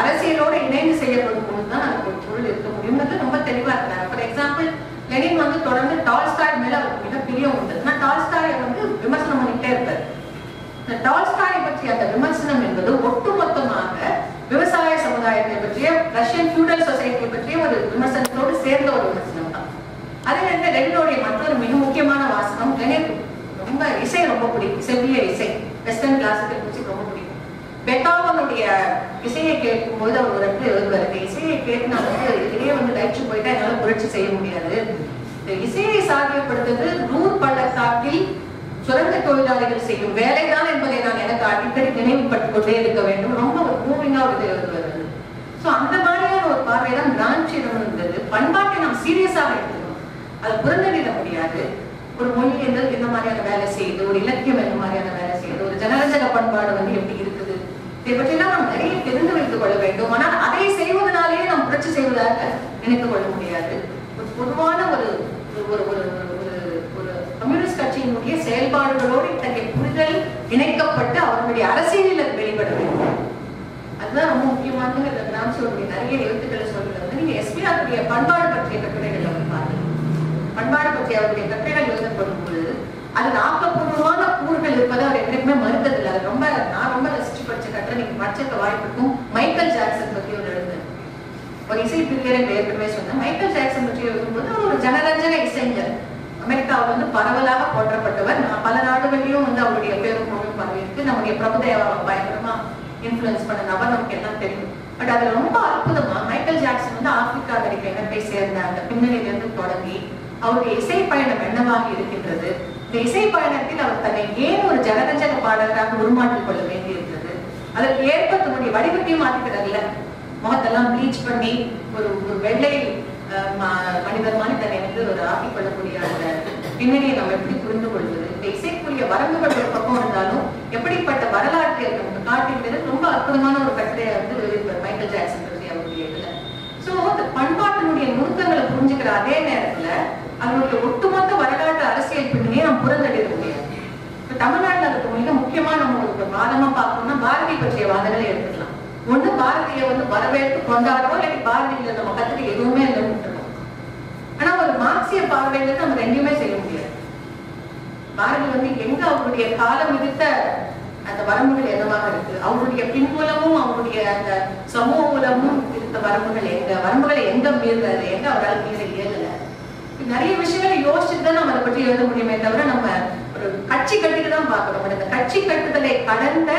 அரசியலோடு இணைந்து செய்யப்படும் போதுதான் நமக்கு ஒரு பொருள் இருக்க முடியும்ன்றது ரொம்ப தெளிவா இருக்கிறாங்க ஃபார் எக்ஸாம்பிள் லெனின் வந்து தொடர்ந்து டால்ஸ்டாய் மேல அவருக்கு மிகப்பெரிய உண்டு. ஆனா டால்ஸ்டாய் வந்து விமர்சனம் பண்ணிக்கிட்டே இருப்பார். இந்த பற்றிய அந்த விமர்சனம் என்பது ஒட்டுமொத்தமாக விவசாய சமுதாயத்தை பற்றிய ரஷ்யன் ஃபியூடல் சொசைட்டியை பற்றிய ஒரு விமர்சனத்தோடு சேர்ந்த ஒரு விமர்சனம் தான். அதே நேரத்தில் ரெண்டோடைய மற்றொரு மிக முக்கியமான வாசகம் ரொம்ப இசை ரொம்ப பிடிக்கும் செவ்விய இசை. வெஸ்டர்ன் கிளாசிக்கல் மியூசிக் ரொம்ப பிடிக்கும். பெட்டாவனுடைய இசையை கேட்கும்போது அவர் வந்து எழுதுவார் இந்த இசையை கேட்டு நான் வந்து இதுலயே வந்து லயிச்சு போயிட்டா என்னால புரட்சி செய்ய முடியாது. இந்த இசையை சாத்தியப்படுத்துறது ரூர் பள்ளத்தாக்கில் சுரங்க தொழிலாளிகள் செய்யும் வேலைதான் என்பதை நான் எனக்கு அடிக்கடி நினைவுபட்டுக் கொண்டே இருக்க வேண்டும். ரொம்ப ஒரு மூவிங்கா ஒரு இது எழுதுவார் சோ அந்த மாதிரியான ஒரு பார்வை தான் கிரான்சிடம் இருந்தது பண்பாட்டை நாம் சீரியஸாக எடுத்துக்கணும். அதை புறந்தள்ளிட முடியாது. ஒரு மொழி எந்த எந்த மாதிரியான வேலை செய்யுது? ஒரு இலக்கியம் எந்த மாதிரியான வேலை செய்யுது? ஒரு ஜனரஞ்சக பண்பாடு வந்து எப்படி இருக்குது? இதை பற்றியெல்லாம் நாம் நிறைய தெரிந்து வைத்துக் கொள்ள வேண்டும். ஆனால் அதை செய்வதனாலேயே நாம் புரட்சி செய்வதாக நினைத்துக் கொள்ள முடியாது. ஒரு பொதுவான ஒரு ஒரு ஒரு கம்யூனிஸ்ட் கட்சியினுடைய செயல்பாடுகளோடு இத்தகைய புரிதல் இணைக்கப்பட்டு அவர்களுடைய அரசியலில் அது வெளிப்பட வேண்டும் அதுதான் ரொம்ப முக்கியமானது இந்த கிராம்சியோடைய நிறைய எழுத்துக்களை சொல்றது. வந்து நீங்க எஸ்பிஆருடைய பண்பாடு பற்றிய கட்டுரைகள் வந்து பாருங்க. பண்பாடு பற்றிய அவருடைய கட்டுரைகள் எழுதப்படும் பொழுது அது ஆக்கப்பூர்வமான கூறுகள் இருப்பதை அவர் என்றைக்குமே மறுத்ததில்லை. அது ரொம்ப நான் ரொம்ப ரசிச்சு படிச்ச கட்டுரை. நீங்க படிச்சிருக்க வாய்ப்புக்கும் மைக்கேல் ஜாக்சன் பற்றி ஒரு எழுது ஒரு இசை பிரியர் என்று ஏற்கனவே சொன்னேன். மைக்கேல் ஜாக்சன் பற்றி எழுதும்போது அவர் ஒரு ஜனரஞ்சக இசைஞர். அமெரிக்கா வந்து பரவலாக போற்றப்பட்டவர். பல நாடுகளிலும் வந்து அவருடைய பேரும் புகழும் பரவியிருக்கு நம்முடைய பிரபுதேவா பயங்கரமா இன்ஃபுளுன்ஸ் பண்ண நபர் நமக்கு எல்லாம் தெரியும். பட் அதுல ரொம்ப அற்புதமா மைக்கேல் ஜாக்சன் வந்து ஆப்பிரிக்கா அமெரிக்க இனத்தை சேர்ந்த அந்த பின்னணியிலிருந்து தொடங்கி அவருடைய இசை பயணம் என்னவாக இருக்கின்றது? இந்த இசை பயணத்தில் அவர் தன்னை ஏன் ஒரு ஜனரஞ்சக பாடகராக உருமாற்றிக் கொள்ள வேண்டியிருந்தது? அதற்கு ஏற்ப தன்னுடைய வடிவத்தையும் மாற்றிக்கிறார்ல முகத்தெல்லாம் ப்ளீச் பண்ணி ஒரு ஒரு வெள்ளை அஹ், ம- மனிதர் மாதிரி தன்னை வந்து ஒரு ஆக்கிக் கொள்ளக்கூடிய அந்த பின்னணியை நம்ம எப்படி புரிந்து கொள்வது இந்த இசைக்குரிய வரம்புகள் ஒரு பக்கம் இருந்தாலும் எப்படிப்பட்ட வரலாற்று நமக்கு காட்டுகிறது ரொம்ப அற்புதமான ஒரு கட்டுரையை வந்து எழுதியிருப்பார் மைக்கேல் ஜாக்சன் பற்றி அவருடைய இதுல. சோ அந்த பண்பாட்டினுடைய நுணுக்கங்களை புரிஞ்சுக்கிற அதே நேரத்துல அவருடைய ஒட்டுமொத்த வரலாற்று அரசியல் பின்னணியை நம்ம புறந்தள்ளிட முடியாது. இப்ப தமிழ்நாட்டில் இருக்க மிக முக்கியமா நம்ம ஒரு வாதமா பார்க்கணும்னா பாரதி பற்றிய வாதங்களை எடுத்துக்கலாம். ஒண்ணு பாரதியை வந்து வரவேற்று கொண்டாடுறோம் இல்லாட்டி பாரதியில நம்ம கத்துக்க எதுவுமே இல்லைன்னு ஆனா ஒரு மார்க்சிய பார்வையில நம்ம ரெண்டுமே செய்ய முடியாது. பாரதி வந்து எங்க அவருடைய காலம் விதித்த அந்த வரம்புகள் என்னவாக இருக்கு? அவருடைய பின்புலமும் அவருடைய அந்த சமூக மூலமும் இருந்த வரம்புகள் எங்க? வரம்புகளை எங்க மீறுறது எங்க அவரால் மீற இயலல? நிறைய விஷயங்களை யோசிச்சுட்டு தான் நம்ம அதை பற்றி எழுத முடியுமே தவிர நம்ம ஒரு கட்சி கட்டிட்டு தான் பார்க்கணும். அந்த இந்த கட்சி கட்டுதலை கடந்த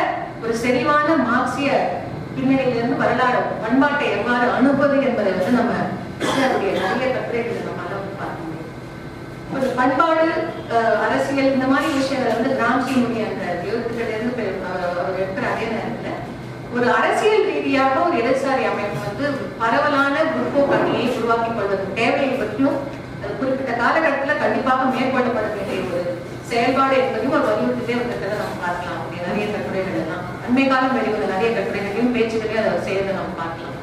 ஒரு செறிவான மார்க்சிய பின்னணியிலிருந்து வரலாறு பண்பாட்டை எவ்வாறு அணுப்பது என்பதை வந்து நம்ம அதனுடைய நிறைய கட்டுரைகளை நம்மளால பார்க்க முடியும். ஒரு பண்பாடு அரசியல் இந்த மாதிரி விஷயங்கள் வந்து கிராம்சியினுடைய அந்த எழுத்துக்கள் இருந்து அவர் எடுக்கிற அதே நேரத்தில் ஒரு அரசியல் ரீதியாக ஒரு இடதுசாரி அமைப்பு வந்து பரவலான குரூப் அணியை உருவாக்கிக் கொள்வது தேவையை பற்றியும் குறிப்பிட்ட காலகட்டத்துல கண்டிப்பாக மேற்கொள்ளப்பட வேண்டிய ஒரு செயல்பாடு என்பதையும் ஒரு வலியுறுத்திட்டே வந்திருக்கிறத நம்ம பார்க்கலாம். அப்படி நிறைய கட்டுரைகள் எல்லாம் அண்மை காலம் வெளிவந்த நிறைய கட்டுரைகளையும் பேச்சுகளையும் அதை செய்யறதை நம்ம பார்க்கலாம்.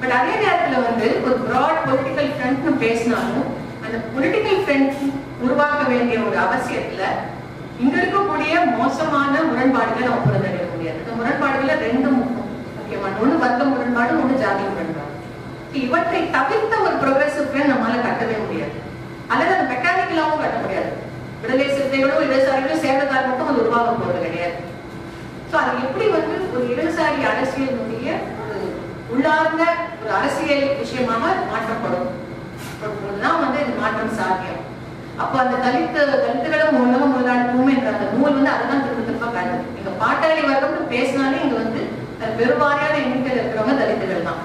பட் அதே நேரத்துல வந்து ஒரு ப்ராட் பொலிட்டிக்கல் ஃப்ரண்ட்னு பேசினாலும் அந்த பொலிட்டிக்கல் ஃப்ரண்ட் உருவாக்க வேண்டிய ஒரு அவசியத்துல இங்க இருக்கக்கூடிய மோசமான முரண்பாடுகளை நம்ம புறந்தறிய முடியாது. இந்த முரண்பாடுகள்ல ரெண்டு முக்கியமான ஒண்ணு வர்க்க முரண்பாடு ஒண்ணு ஜாதி முரண்பாடு. இவற்றை தவிர்த்த ஒரு ப்ரொக்ரெசிவ் ஃப்ரெண்ட் நம்மளால கட்டவே முடியாது. அல்லது அது மெக்கானிக்கலாவும் கட்ட முடியாது. விடுதலை சிறுத்தைகளும் இடதுசாரிகளும் சேர்ந்ததால் மட்டும் அது உருவாக போறது கிடையாது. சோ அது எப்படி வந்து ஒரு இடதுசாரி அரசியலினுடைய ஒரு உள்ளார்ந்த ஒரு அரசியல் விஷயமாக மாற்றப்படும்? தான் வந்து இந்த மாற்றம் சாத்தியம். அப்போ அந்த தலித்து தலித்துகளும் உலக முதலாளித்துவம் என்ற அந்த நூல் வந்து அதுதான் திரும்ப திரும்ப காட்டுது இங்க பாட்டாளி வர்க்கம்னு பேசினாலே இங்க வந்து அது பெருவாரியான எண்ணிக்கையில் இருக்கிறவங்க தலித்துகள் தான்.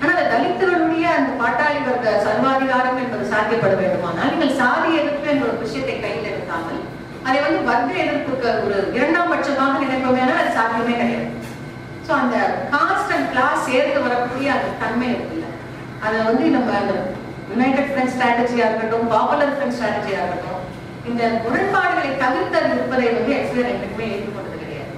ஆனா அந்த தலித்துகளுடைய அந்த பாட்டாளி வர்க்க சர்வாதிகாரம் என்பது சாத்தியப்பட வேண்டுமானால் நீங்கள் சாதி எதிர்ப்பு என்ற ஒரு விஷயத்தை கையில் எடுக்காமல் அதை வந்து வர்க்க எதிர்ப்புக்கு ஒரு இரண்டாம் பட்சமாக நினைப்போமேனா அது சாத்தியமே கிடையாது. ஸோ அந்த காஸ்ட் அண்ட் கிளாஸ் சேர்ந்து வரக்கூடிய அந்த தன்மை இருக்குல்ல. அதை வந்து நம்ம அந்த யுனைடெட் ஃப்ரெண்ட் ஸ்ட்ராட்டஜியாக இருக்கட்டும் பாப்புலர் ஃப்ரெண்ட் ஸ்ட்ராட்டஜியாக இருக்கட்டும் இந்த முரண்பாடுகளை தவிர்த்து இருப்பதை வந்து எக்ஸ்பிளர் என்றைக்குமே ஏற்றுக்கொண்டது கிடையாது.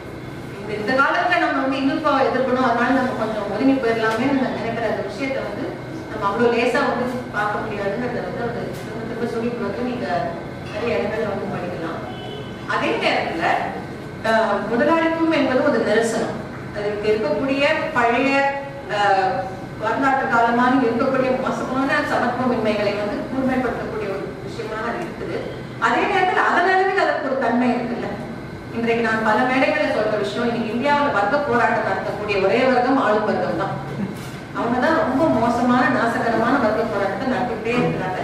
இந்த இந்த காலத்துல நம்ம வந்து இந்துத்துவ எதிர்க்கணும் அதனால நம்ம கொஞ்சம் ஒதுங்கி போயிடலாமே நம்ம நினைக்கிற அந்த விஷயத்த வந்து நம்ம அவ்வளோ லேசா வந்து பார்க்க முடியாதுங்கிறத வந்து அந்த திரும்ப திரும்ப சொல்லிட்டு வந்து நீங்க நிறைய இடங்கள்ல வந்து படிக்கலாம். அதே நேரத்துல முதலாளித்துவம் என்பது ஒரு நிரசனம். அதுக்கு இருக்கக்கூடிய பழைய வரலாற்று காலமாக இருக்கக்கூடிய மோசமான சமத்துவமின்மைகளை வந்து கூர்மைப்படுத்தக்கூடிய ஒரு விஷயமாக அது இருக்குது. அதே நேரத்தில் அதனளவில் அதற்கு ஒரு தன்மை இருக்குல்ல. இன்றைக்கு நான் பல மேடைகளில் சொல்ற விஷயம் இன்னைக்கு இந்தியாவில் வர்க்க போராட்டம் நடத்தக்கூடிய ஒரே வர்க்கம் ஆளும் வர்க்கம் தான். அவங்க தான் ரொம்ப மோசமான நாசகரமான வர்க்க போராட்டத்தை நடத்திக்கிட்டே இருக்கிறாங்க.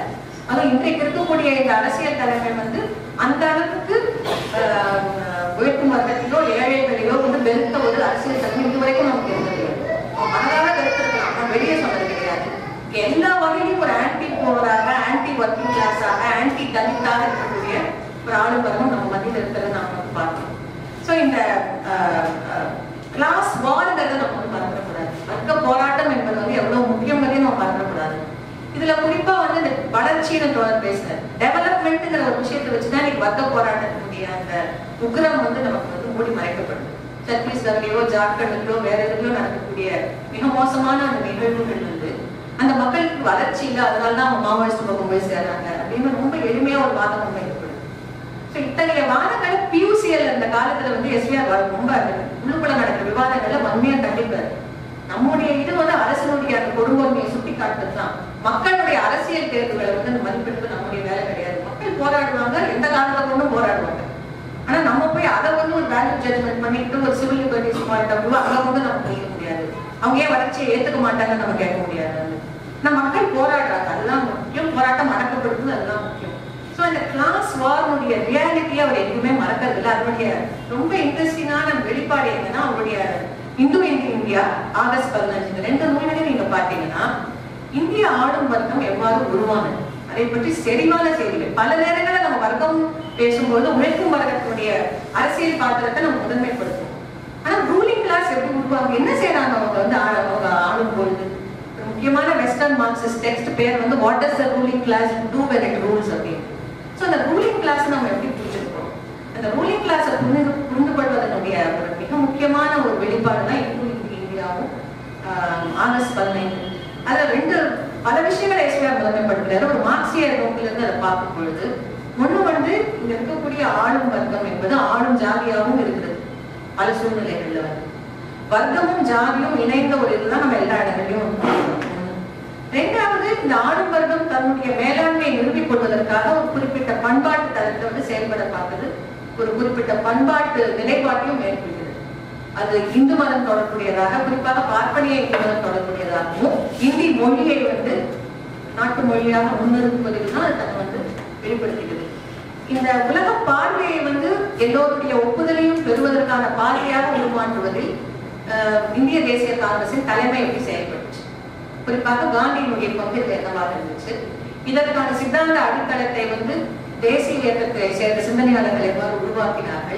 அதுவும் இன்றைக்கு இருக்கக்கூடிய இந்த அரசியல் தலைமை வந்து அந்த அளவுக்கு ஆஹ், உழைக்கும் வர்க்கத்திலோ ஏழைகளிலோ வந்து வெறுத்த ஒரு அரசியல் தலைமை இதுவரைக்கும் நமக்கு இருந்தது. மனதாக வெறுத்திருக்கலாம். நான் வெளியே சொன்னது கிடையாது. எல்லா வகையிலும் ஒரு ஆன்டி போவராக ஆன்டி ஒர்க்கிங் கிளாஸாக ஆன்டி தலித்தாக இருக்கக்கூடிய ஒரு ஆளுநரும் நம்ம மத்தியில் இருக்கிறத நாம வந்து பார்க்கணும். ஸோ இந்த கிளாஸ் வார்ங்கிறத நம்ம வந்து மறந்துடக்கூடாது. வர்க்க போராட்டம் என்பது வந்து எவ்வளவு முக்கியம் நம்ம மறந்துடக்கூடாது. இதுல குறிப்பா வந்து இந்த வளர்ச்சின்னு தொடர் பேசுறேன் டெவலப்மெண்ட்ங்கிற ஒரு விஷயத்தை வச்சுதான் இன்னைக்கு வர்க்க போராட்டத்தினுடைய அந்த உக்ரம் வந்து நமக்கு வந்து மூடி மறைக்கப்படும். சத்தீஸ்கர்லயோ ஜார்க்கண்ட்லயோ வேற எதுலயோ நடக்கக்கூடிய மிக மோசமான அந்த நிகழ்வுகள் வந்து அந்த மக்களுக்கு வளர்ச்சி இல்லை அதனாலதான் அவங்க மாவோயிஸ்ட் பக்கம் போய் சேர்றாங்க அப்படின்னு ரொம்ப எளிமையா ஒரு வாதம் முன்வைக்கப்படுது ஸோ இத்தகைய வாதங்களை பியூசிஎல் அந்த காலத்துல வந்து எஸ்பிஆர் ரொம்ப உள்ளுக்குள்ள நடக்கிற விவாதங்களை வன்மையா கண்டிப்பாரு நம்முடைய இது வந்து அரசனுடைய அந்த கொடுங்கோன்மையை சுட்டி காட்டுறது தான் மக்களுடைய அரசியல் தேர்வுகளை வந்து அந்த மதிப்பெடுப்பு நம்முடைய வேலை கிடையாது. மக்கள் போராடுவாங்க எந்த காலத்தை கொண்டும் போராடுவாங்க. ஆனா நம்ம போய் அதை வந்து ஒரு வேல்யூ ஜட்மெண்ட் பண்ணிட்டு ஒரு சிவில் லிபர்டிஸ் பாயிண்ட் ஆஃப் அதை வந்து நம்ம செய்ய முடியாது. அவங்க ஏன் வளர்ச்சியை ஏத்துக்க மாட்டாங்கன்னு நம்ம கேட்க முடியாது. நம்ம மக்கள் போராடுறாங்க. அதுதான் முக்கியம். போராட்டம் அடக்கப்படுறது அதுதான் முக்கியம். ஸோ இந்த கிளாஸ் வார்னுடைய ரியாலிட்டியை அவர் எதுவுமே மறக்கிறது இல்லை. அதனுடைய ரொம்ப இன்ட்ரெஸ்டிங்கான வெளிப்பாடு என்னன்னா அவருடைய இந்து இந்தியா ஆகஸ்ட் பதினஞ்சு ரெண்டு நூல்களையும் நீங்க பாத்தீங்கன்னா இந்திய ஆளும் வர்க்கம் எவ்வாறு உருவானது? அதை பற்றி செறிவான செய்திகள். பல நேரங்களில் நம்ம வர்க்கம் பேசும்போது உழைக்கும் வர்க்கத்தினுடைய அரசியல் பாத்திரத்தை நம்ம முதன்மைப்படுத்துவோம். ஆனா ரூலிங் கிளாஸ் எப்படி உருவாங்க என்ன செய்யறாங்க அவங்க வந்து ஆ- அவங்க ஆளும் பொழுது? முக்கியமான வெஸ்டர்ன் மார்க்சிஸ்ட் டெக்ஸ்ட் பேர் வந்து what is the ruling class do when it rules அப்படின்னு ஸோ அந்த ரூலிங் கிளாஸ் நம்ம எப்படி புரிஞ்சுக்கிறோம் அந்த ரூலிங் கிளாஸை புரிந்து புரிந்துபடுவதனுடைய ஒரு மிக முக்கியமான ஒரு வெளிப்பாடு தான் இந்தியாவும் ஆகஸ்ட் பதினைந்து. அதுல ரெண்டு பல விஷயங்களை இயேசுவார் முதன்மைப்படுத்துறாரு ஒரு மார்க்சிய நோக்கிலிருந்து அதை பார்க்கும் பொழுது ஒண்ணு வந்து இங்க இருக்கக்கூடிய ஆளும் வர்க்கம் என்பது ஆளும் ஜாதியாகவும் இருக்குது. பல சூழ்நிலைகள்ல வந்து. வர்க்கமும் ஜாதியும் இணைந்த ஒரு இதுதான் நம்ம எல்லா இடங்களையும் ரெண்டாவது இந்த ஆளும் வர்க்கம் தன்னுடைய மேலாண்மையை நிறுவிக் கொள்வதற்காக ஒரு குறிப்பிட்ட பண்பாட்டு தளத்தை வந்து செயல்பட பார்க்குது. ஒரு குறிப்பிட்ட பண்பாட்டு நிலைப்பாட்டையும் மேற்கொள்கிறது. அது இந்து மதம் தொடர்புடையதாக குறிப்பாக பார்ப்பனிய இந்து மதம் தொடர்புடையதாகவும் இந்தி மொழியை வந்து நாட்டு மொழியாக முன்னிறுத்துவதில் தான் அது தன்னை வந்து வெளிப்படுத்துகிறது இந்த உலக பார்வையை வந்து எல்லோருடைய ஒப்புதலையும் பெறுவதற்கான பார்வையாக உருமாற்றுவதில் இந்திய தேசிய காங்கிரசின் தலைமை எப்படி செயல்பட்டுச்சு? குறிப்பாக காந்தியினுடைய பங்கு என்னவாக இருந்துச்சு? இதற்கான சித்தாந்த அடித்தளத்தை வந்து தேசிய இயக்கத்தை சேர்ந்த சிந்தனையாளர்கள் எவ்வாறு உருவாக்கினார்கள்?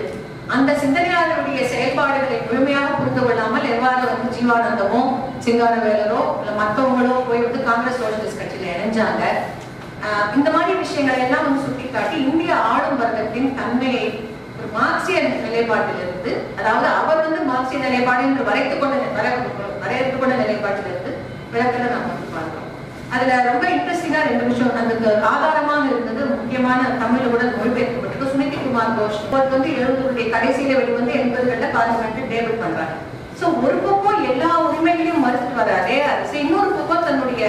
அந்த சிந்தனையாளருடைய செயல்பாடுகளை முழுமையாக புரிந்து கொள்ளாமல் எவ்வாறு வந்து ஜீவானந்தமோ சிங்காரவேலரோ இல்லை மற்றவங்களோ போய் வந்து காங்கிரஸ் சோசியலிஸ்ட் கட்சியில இணைஞ்சாங்க. ஆஹ் இந்த மாதிரி விஷயங்களை எல்லாம் வந்து சுட்டிக்காட்டி இந்திய ஆளும் வர்க்கத்தின் தன்மையை ஒரு மார்க்சிய நிலைப்பாட்டிலிருந்து அதாவது அவர் வந்து மார்க்சிய நிலைப்பாடு என்று வரைத்துக் கொண்ட வரையறுத்துக் கொண்ட நிலைப்பாட்டிலிருந்து விளக்கல நாம் வந்து பார்க்கிறோம். அதுல ரொம்ப இன்ட்ரெஸ்டிங்கா ரெண்டு விஷயம். அதுக்கு ஆதாரமாக இருந்தது முக்கியமான தமிழோட மொழிபெயர்க்கப்பட்டிருக்கு சுனிதி குமார் கோஷ். அவர் வந்து எழுபதுடைய கடைசியில வெளிவந்து எண்பதுகள்ல பார்லிமெண்ட் டேபிள் பண்றாரு. சோ ஒரு பக்கம் எல்லா உரிமைகளையும் மறுத்துட்டு வராரு. அரசு இன்னொரு பக்கம் தன்னுடைய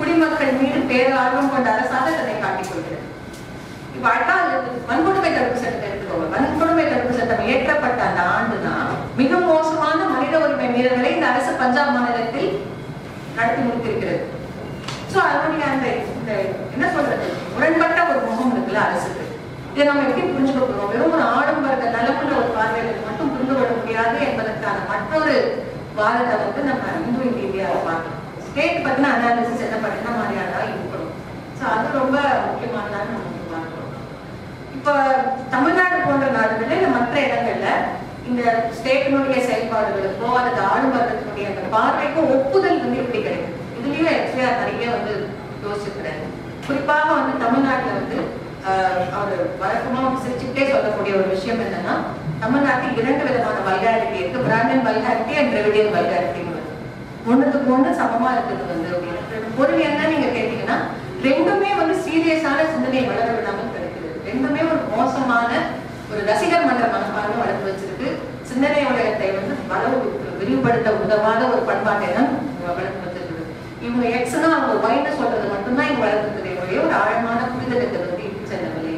குடிமக்கள் மீது பேரார்வம் கொண்ட அரசாக தன்னை காட்டிக் கொள்கிறது. இப்ப அட்டா வன்கொடுமை தடுப்பு சட்டம் எடுத்துக்கோங்க. வன்கொடுமை தடுப்பு சட்டம் இயற்றப்பட்ட அந்த ஆண்டுதான் மிக மோசமான மனித உரிமை மீறல்களை இந்த அரசு பஞ்சாப் மாநிலத்தில் நடத்தி முடித்திருக்கிறது. சோ அதனுடைய அந்த இந்த என்ன சொல்றது? முரண்பட்ட ஒரு முகம் இருக்குல்ல அரசுக்கு. இதை நம்ம எப்படி புரிஞ்சுக்க போறோம் வெறும் ஒரு ஆளும் வர்க்க நலமுள்ள ஒரு பார்வைகளுக்கு மட்டும் புரிந்து கொள்ள முடியாது என்பதற்கான மற்றொரு வாதத்தை வந்து நம்ம இந்து இந்தியாவில் பார்க்கணும். ஸ்டேட் பத்தின அனாலிசிஸ் என்ன பண்ண மாதிரியான இருக்கணும். ஸோ அது ரொம்ப முக்கியமானதான் நம்ம பார்க்கணும். இப்போ தமிழ்நாடு போன்ற நாடுகளில் இல்ல மற்ற இடங்கள்ல இந்த ஸ்டேட்டினுடைய செயல்பாடுகளுக்கோ அல்லது ஆளும் அந்த பார்வைக்கும் ஒப்புதல் வந்து எப்படி கிடைக்கும் இதுலயும் எக்ஸ்ட்ரா நிறைய வந்து யோசிச்சிருக்கிறாரு. குறிப்பாக வந்து தமிழ்நாட்டுல வந்து அவர் வழக்கமாக சிரிச்சுக்கிட்டே சொல்லக்கூடிய ஒரு விஷயம் என்னன்னா தமிழ்நாட்டில் இரண்டு விதமான வல்காரிட்டி இருக்கு. பிராமின் வல்காரிட்டி அண்ட் திரவிடியன் வல்காரிட்டின்னு வருது. ஒண்ணுத்துக்கு ஒண்ணு சமமா இருக்குது வந்து அப்படின்னு பொருள் என்ன நீங்க கேட்டீங்கன்னா ரெண்டுமே வந்து சீரியஸான சிந்தனையை வளர விடாமல் கிடைக்கிறது ரெண்டுமே ஒரு மோசமான ஒரு ரசிகர் மன்ற மனப்பான்மை வளர்த்து வச்சிருக்கு. சிந்தனை உலகத்தை வந்து வளவு விரிவுபடுத்த உதவாத ஒரு பண்பாட்டை தான் வளர்த்து வச்சிருக்கு இவங்க எக்ஸ்னா அவங்க ஒயின்னு சொல்றது மட்டும்தான் இங்க வளர்த்துக்கிறதே ஒரு ஆழமான புரிதலுக்கு வந்து செல்லவில்லை.